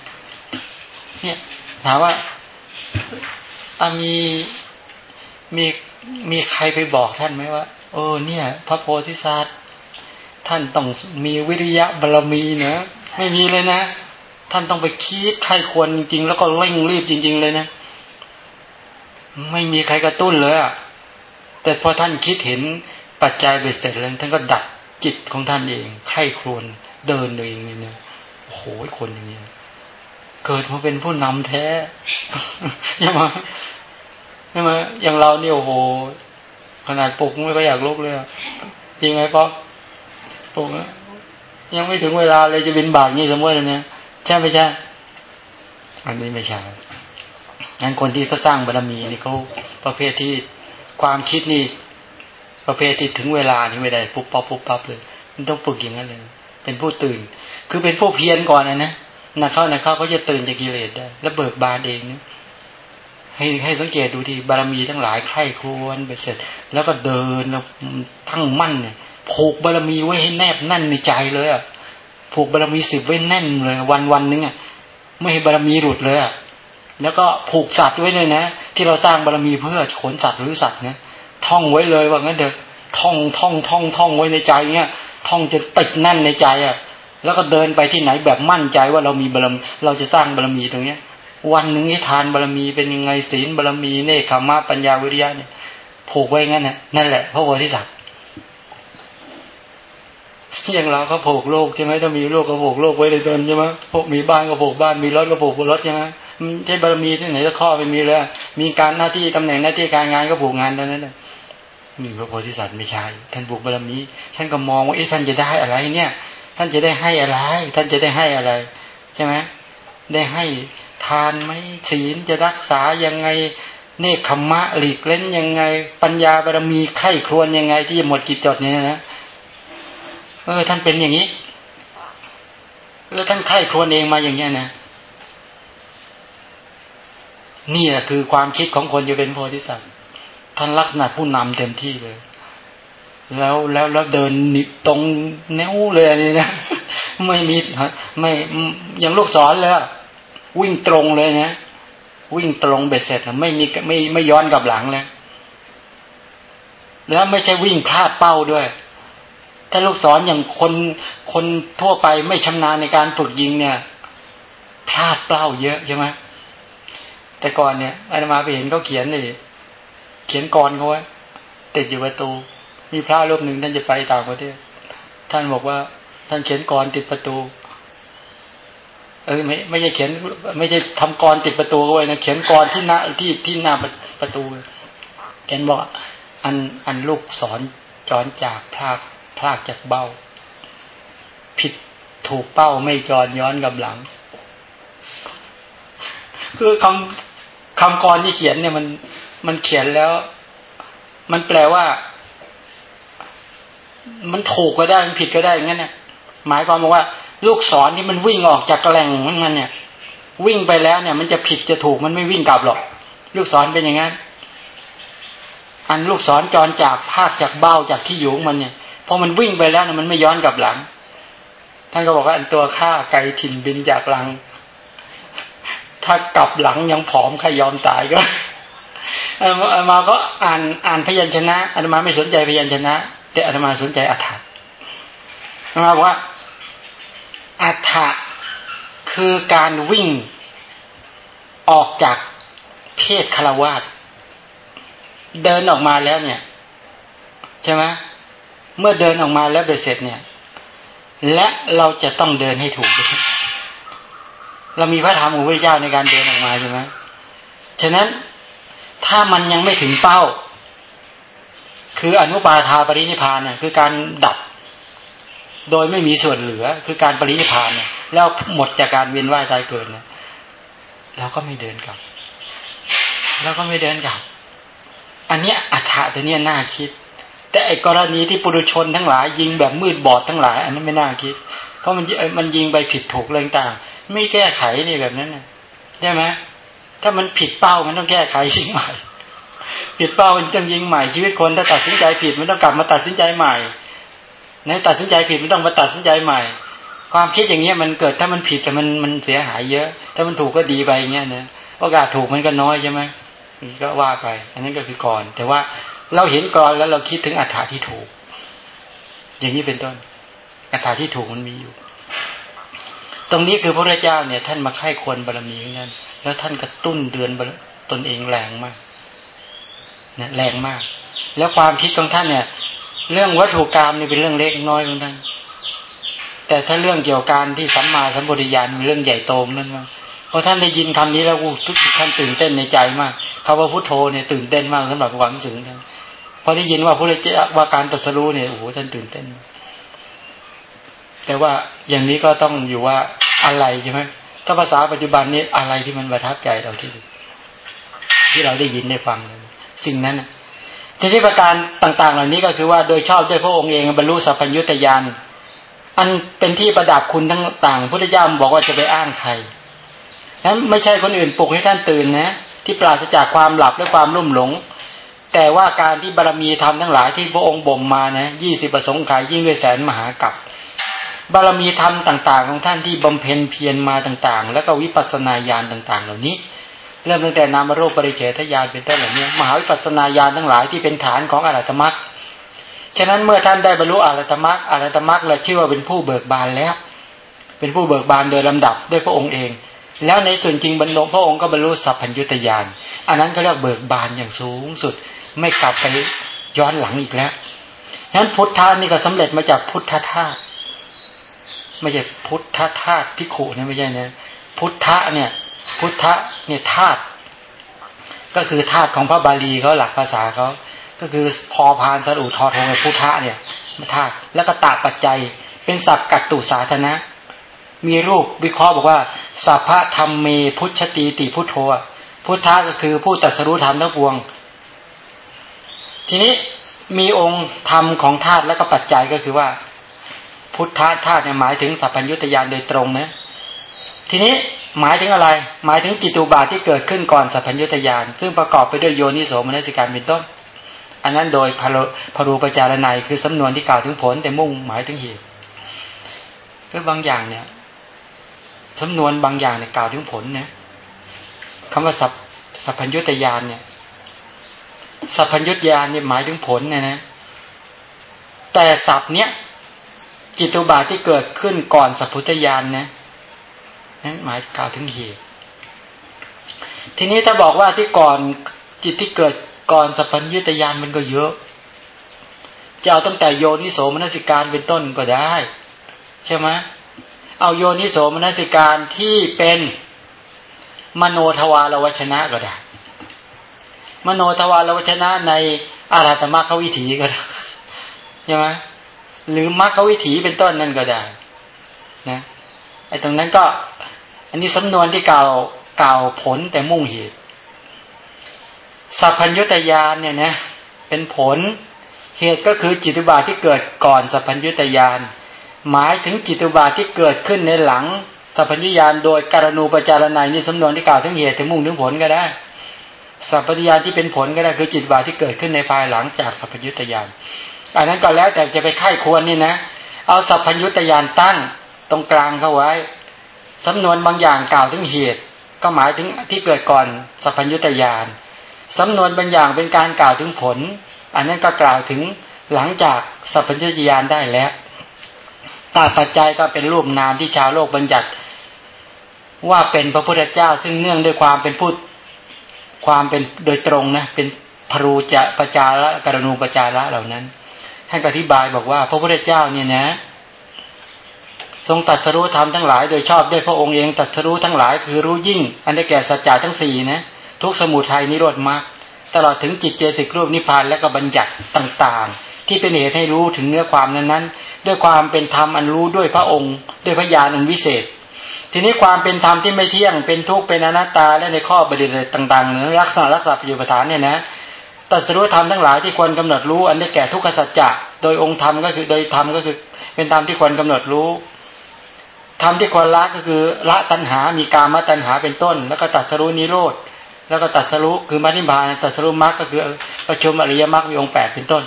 Speaker 1: เนี่ยถามว่า อามีมีมีใครไปบอกท่านไหมว่าเออเนี่ย พระโพธิสัตว์ท่านต้องมีวิริยะบารมีนะไม่มีเลยนะ ท่านต้องไปคิดใครควรจริง ๆ แล้วก็เร่งรีบจริง ๆ เลยนะ ไม่มีใครกระตุ้นเลยอะแต่พอท่านคิดเห็นปัจจัยเบ็ดเสร็จแล้วท่านก็ดัดจิตของท่านเอง ใครควรเดินเลยอย่างเนี่ยโอ้โหคนอย่างนี้ย เกิดมาเป็นผู้นำแท้ใช่ไหมใช่ไหมอย่างเราเนี่ยโอ้โห ขนาดปลุกไม่ก็อยากลุกเลยจริงไหมป๊อปลุกยังไม่ถึงเวลาเลยจะบินบาทนี่สมมติเนี่ยใช่ไม่ใช่ อันนี้ไม่ใช่งั้นคนที่เขาสร้างบารมีนี่เขาประเภทที่ความคิดนี่ประเภทที่ถึงเวลาที่ไม่ได้ปุ๊บปั๊บปุ๊บปั๊บเลย มันต้องฝึกอย่างนั้นเลย เป็นผู้ตื่น คือเป็นผู้เพียรก่อนนะนะ นักเข้านักเข้าเขาจะตื่นจากกิเลสได้ แล้วเบิกบานเองเนี่ยให้ให้สังเกตดูที่บารมีทั้งหลายใคร่ครวญไปเสร็จ แล้วก็เดินทั้งมั่นเนี่ยผูกบารมีไว้ให้แนบแน่นในใจเลยอะผูกบารมีสิบไว้แน่นเลย วันวันนึงอะไม่ให้บารมีหลุดเลยอะแล้วก็ผูกสัตว์ไว้เลยนะ ที่เราสร้างบารมีเพื่อขนสัตว์หรือสัตว์เนี่ยท่องไว้เลยว่างั้นเด็กท่องท่องท่องท่องไว้ในใจเนี่ยท่องจะติดแน่นในใจอะ แล้วก็เดินไปที่ไหนแบบมั่นใจว่าเรามีบารมีเราจะสร้างบารมีตรงเนี้ย วันหนึ่งให้ทานบารมีเป็นยังไงศีลบารมีเนคขมาปัญญาวิริยะเนี่ยผูกไว้งั้นน่ะนั่นแหละพระโพธิสัตว์อย่างเราก็ผูกโลกใช่ไหมถ้ามีโลกก็ผูกโลกไว้ในตนใช่ไหมพวกมีบ้านก็ผูกบ้านมีรถก็ผูกรถใช่ไหมใช่บารมีที่ไหนจะข้อไม่มีเลยมีการหน้าที่ตำแหน่งหน้าที่การงานก็ผูกงานเท่านั้นเลยมีพระโพธิสัตว์ไม่ใช่ท่านผูกบารมีท่านก็มองว่าเอ๊ะท่านจะได้อะไรเนี่ย ท่านจะได้ให้อะไร ท่านจะได้ให้อะไร ใช่ไหมได้ให้ทานไหมศีลจะรักษายังไง เนคขมะหลีกเล่นยังไง ปัญญาบารมีไข้ครวนยังไง ที่จะหมดกิจจดเนี่ยนะเออ ท่านเป็นอย่างนี้แล้วท่านไข้ครวนเองมาอย่างเงี้ยนะนี่แหละคือความคิดของคนจะเป็นโพธิสัตว์ท่านลักษณะผู้นำเต็มที่เลย แล้วแล้วแล้วเดินนิตรงแนวเลยนี่นะไม่มีไม่อย่างลูกศรเลยวิ่งตรงเลยนะวิ่งตรงเบ็ดเสร็จไม่มีไม่ไม่ย้อนกลับหลังแล้วแล้วไม่ใช่วิ่งพลาดเป้าด้วย ถ้าลูกศรออย่างคนคนทั่วไปไม่ชำนาญในการฝึกยิงเนี่ย พลาดเป้าเยอะใช่ไหมแต่ก่อนเนี่ยอาตมาไปเห็นเขาเขียนนี่เขียนกรเขาไว้ติดอยู่ประตู มีพระรูปหนึ่งท่านจะไปต่างประเทศ ท่านบอกว่า ท่านเขียนกรติดประตู เออไม่ไม่ใช่เขียน ไม่ใช่ทำกรติดประตูไว้นะเขียนกรที่หน้าที่ที่หน้าประตูเขียนบอกอันอันลูกสอนจอนจากพลากพลากจากเบ้า ผิดถูกเป้าไม่จอนย้อนกับหลัง คือคำคำกรที่เขียนเนี่ยมันมันเขียนแล้ว มันแปลว่า มันถูกก็ได้มันผิดก็ได้งั้นเนี่ยหมายความว่า ลูกศรที่มันวิ่งออกจากแหล่งมันเนี่ย วิ่งไปแล้วเนี่ย มันจะผิดจะถูกมันไม่วิ่งกลับหรอก ลูกศรเป็นอย่างนั้นอันลูกศรจรจากภาคจากเบ้าจากที่อยู่ของมันเนี่ยพอมันวิ่งไปแล้วเนี่ยมันไม่ย้อนกลับหลัง ท่านก็บอกว่าอันตัวฆ่าไก่ถิ่นบินจากหลัง ถ้ากลับหลังยังผอมใครยอมตายก็อามาก็อ่านอ่านพยัญชนะอาตมาไม่สนใจพยัญชนะ แต่อาตมาสนใจอัฏฐะอาตมาบอกว่าอัฏฐะคือการวิ่งออกจากเพศคารวาสเดินออกมาแล้วเนี่ย ใช่ไหมเมื่อเดินออกมาแล้วเบ็ดเสร็จเนี่ย และเราจะต้องเดินให้ถูกเรามีพระธรรมของพระเจ้าในการเดินออกมาใช่ไหมฉะนั้นถ้ามันยังไม่ถึงเป้า คืออนุปาทาปรินิพานเนี่ยคือการดับ โดยไม่มีส่วนเหลือ คือการปรินิพานเนี่ยแล้วหมดจากการเวียนว่ายตายเกิดเนี่ยเราก็ไม่เดินกลับเราก็ไม่เดินกลับ อันนี้อัฏฐะตัวเนี้ยน่าคิด แต่ไอ้กรณีที่ปุถุชนทั้งหลาย ยิงแบบมืดบอดทั้งหลาย อันนี้นไม่น่าคิด เพราะมันมันยิงไปผิดถูกเรื่องต่างไม่แก้ไขนี่แบบนั้นใช่ไหมถ้ามันผิดเป้ามันต้องแก้ไขชิงใหม่ ผิดเป้ามันต้องยิงใหม่ชีวิตคนถ้าตัดสินใจผิดมันต้องกลับมาตัดสินใจใหม่ในตัดสินใจผิดมันต้องมาตัดสินใจใหม่ ความคิดอย่างเงี้ยมันเกิดถ้ามันผิดแต่มันมันเสียหายเยอะ ถ้ามันถูกก็ดีไปอย่างเงี้ยนะโอกาสถูกมันก็น้อยใช่ไหมก็ว่าไป อันนั้นก็คือก่อน แต่ว่าเราเห็นก่อนแล้วเราคิดถึงอัฐาที่ถูก อย่างนี้เป็นต้นอัฐาที่ถูกมันมีอยู่ ตรงนี้คือพระเจ้าเนี่ย ท่านมาไข้ควรบารมีนั้นแล้วท่านกระตุ้นเดือนตนเองแรงมาก เนะแรงมาก แล้วความคิดของท่านเนี่ย เรื่องวัตถุกรรมนี่เป็นเรื่องเล็กน้อยของท่านแต่ถ้าเรื่องเกี่ยวกับการที่สัมมาสัมปวิญาณเป็นเรื่องใหญ่โตนั่นมากพอท่านได้ยินคำนี้แล้วทุกท่านตื่นเต้นในใจมากคำว่าพุทโธเนี่ยตื่นเต้นมากสำหรับความรู้สึกท่านพอได้ยินว่าพระเจ้าว่าการตรัสรู้เนี่ยโอ้โหท่านตื่นเต้น แต่ว่าอย่างนี้ก็ต้องอยู่ว่าอะไรใช่ไหมถ้าภาษาปัจจุบันนี้อะไรที่มันประทับใจเราที่ที่เราได้ยินได้ฟัง สิ่งนั้นทีนี้ประการต่างๆ เหล่านี้ก็คือว่าโดยชอบด้วยพระองค์เองบรรลุสัพพัญญุตยานอันเป็นที่ประดับคุณทั้งต่างพุทธเจ้าบอกว่าจะไปอ้างใครนั้นไม่ใช่คนอื่นปลุกให้ท่านตื่นนะที่ปราศจากความหลับและความรุ่มหลง แต่ว่าการที่บารมีธรรมทั้งหลายที่พระองค์บ่มมานะยี่สิบประสงค์ขายยิ่งด้วยแสนมหากับบารมีธรรมต่าง ๆ ของท่านที่บำเพ็ญเพียรมาต่างๆ แล้วก็วิปัสสนาญาณต่าง ๆ เหล่านี้ เริ่มตั้งแต่นามรูปปริเฉทญาณเป็นต้นเหล่านี้มหาวิปัสสนาญาณทั้งหลายที่เป็นฐานของอรัตมรรคฉะนั้นเมื่อท่านได้บรรลุอรัตมรรคอรัตมรรคเราชื่อว่าเป็นผู้เบิกบานแล้ว เป็นผู้เบิกบานโดยลำดับด้วยพระองค์เอง แล้วในส่วนจริงบรรลุพระองค์ก็บรรลุสัพพัญญุตญาณอันนั้นเขาเรียกเบิกบานอย่างสูงสุด ไม่กลับไปย้อนหลังอีกแล้วฉะนั้นพุทธานี่ก็สำเร็จมาจากพุทธธาตุไม่ใช่พุทธธาตุพิขุเนี่ยไม่ใช่นะพุทธะเนี่ย พุทธะเนี่ยธาตุก็คือธาตุของพระบาลีเขาหลักภาษาเขาก็คือพอพานสรุทอทงพุทธะเนี่ยธาตุแล้วก็ตาปัจจัย เป็นสัพกัตตุสาธนะ มีรูปวิเคราะห์บอกว่าสัพพะธรรมเมพุทธตีติพุทโธพุทธะก็คือผู้ตัดสรู้ธรรมทั้งปวง ทีนี้มีองค์ธรรมของธาตุและก็ปัจจัยก็คือว่า พุทธะธาตุเนี่ยหมายถึงสัพพัญญุตยานโดยตรงนะ ทีนี้ หมายถึงอะไร หมายถึงจิตุบาทที่เกิดขึ้นก่อนสัพพัญญุตยาน ซึ่งประกอบไปด้วยโยนิโสมนสิการเป็นต้น อันนั้นโดยพพรูปจารณัยคือสำนวนที่กล่าวถึงผลแต่มุ่งหมายถึงเหตุคือบางอย่างเนี่ยสำนวนบางอย่างเนี่ยกล่าวถึงผลเนี่ยคำว่าสัพสัพพัญญุตยานเนี่ยสัพพัญญุตยานเนี่ยหมายถึงผลเนี่ยนะ แต่สัพเนี้ยจิตุบาทที่เกิดขึ้นก่อนสัพพุทยานนะ นั้นหมายกล่าวถึงเหตุ ทีนี้ถ้าบอกว่าที่ก่อนจิตที่เกิดก่อนสัพพัญญุตยานมันก็เยอะ จะเอาตั้งแต่โยนิโสมนสิการเป็นต้นก็ได้ ใช่ไหมเอาโยนิโสมนสิการที่เป็นมโนทวารวชนะก็ได้ มโนทวารวชนะในอาราธมาควิถีก็ได้ใช่ไหมหรือมรรควิถีเป็นต้นนั่นก็ได้นะไอ้ตรงนั้นก็ อันนี้สำนวนที่กล่าวกล่าวผลแต่มุ่งเหตุสัพพัญญุตยานเนี่ยนะเป็นผลเหตุก็คือจิตุบาทที่เกิดก่อนสัพพัญญุตยาน หมายถึงจิตุบาทที่เกิดขึ้นในหลังสัพพัญญุยานโดยการณูปจารณัยนี่สำนวนที่กล่าวถึงเหตุถึงมุ่งถึงผลก็ได้สัพพัญญุยานที่เป็นผลก็ได้คือจิตบาที่เกิดขึ้นในภายหลังจากสัพพัญญุตยานอันนั้นก็แล้วแต่จะไปไข้ควรนี่นะ เอาสัพพัญญุตยานตั้งตรงกลางเข้าไว้ สำนวนบางอย่างกล่าวถึงเหตุ ก็หมายถึงที่เกิดก่อนสัพพัญญุตยานสำนวนบางอย่างเป็นการกล่าวถึงผล อันนั้นก็กล่าวถึงหลังจากสัพพัญญุตยานได้แล้วตาปัจจัยก็เป็นรูปนามที่ชาวโลกบัญญัติ ว่าเป็นพระพุทธเจ้า ซึ่งเนื่องด้วยความเป็นพูดความเป็นโดยตรงนะเป็นพรูจะประจาระกรณูประจาระเหล่านั้นท่านอธิบายบอกว่า พระพุทธเจ้าเนี่ยนะ ทรงตัดสรู้ธรรมทั้งหลายโดยชอบด้วยพระองค์เองตัดสรู้ทั้งหลายคือรู้ยิ่ง อันได้แก่สัจจะทั้งสี่นะทุกสมุทัยนิโรธมรรคตลอดถึงจิตเจสิกรูปนิพพานและก็บัญญัติต่างๆ ที่เป็นเหตุให้รู้ถึงเนื้อความนั้นๆ ด้วยความเป็นธรรมอันรู้ด้วยพระองค์ ด้วยพระญาณอันวิเศษ ทีนี้ความเป็นธรรมที่ไม่เที่ยงเป็นทุกข์เป็นอนัตตาและในข้อปฏิบัติต่างๆเนื้อลักษณะลักษณะปัจจุบันเนี่ยนะตัดสู้ธรรมทั้งหลายที่ควรกำหนดรู้อันได้แก่ทุกขสัจจะโดยองค์ธรรมก็คือโดยธรรมก็คือเป็นธรรมที่ควรกำหนดรู้ ธรรมที่ควรละก็คือละตัณหา มีกามตัณหาเป็นต้น แล้วก็ตัดสรุนิโรธ แล้วก็ตัดสรุคือมันิบาตัดสรุมรรคก็คือประชุมอริยมรรคมีองค์แปดเป็นต้น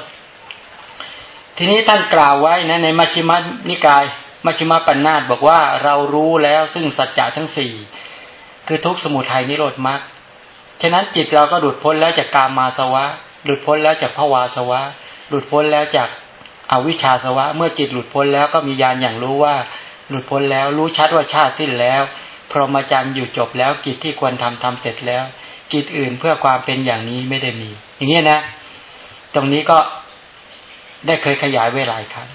Speaker 1: ทีนี้ท่านกล่าวไว้นะในมัชฌิมนิกายมัชฌิมปัญนาตบอกว่าเรารู้แล้วซึ่งสัจจะทั้งสี่คือทุกสมุทัยนิโรธมรรค ฉะนั้นจิตเราก็หลุดพ้นแล้วจากกามาสวะ หลุดพ้นแล้วจากภวาสวะ หลุดพ้นแล้วจากอวิชชาสวะ เมื่อจิตหลุดพ้นแล้วก็มีญาณอย่างรู้ว่า หลุดพ้นแล้ว รู้ชัดว่าชาติสิ้นแล้ว พรหมจรรย์อยู่จบแล้วกิจที่ควรทำทำเสร็จแล้ว กิจอื่นเพื่อความเป็นอย่างนี้ไม่ได้มี อย่างนี้นะ ตรงนี้ก็ได้เคยขยายไว้หลายครั้ง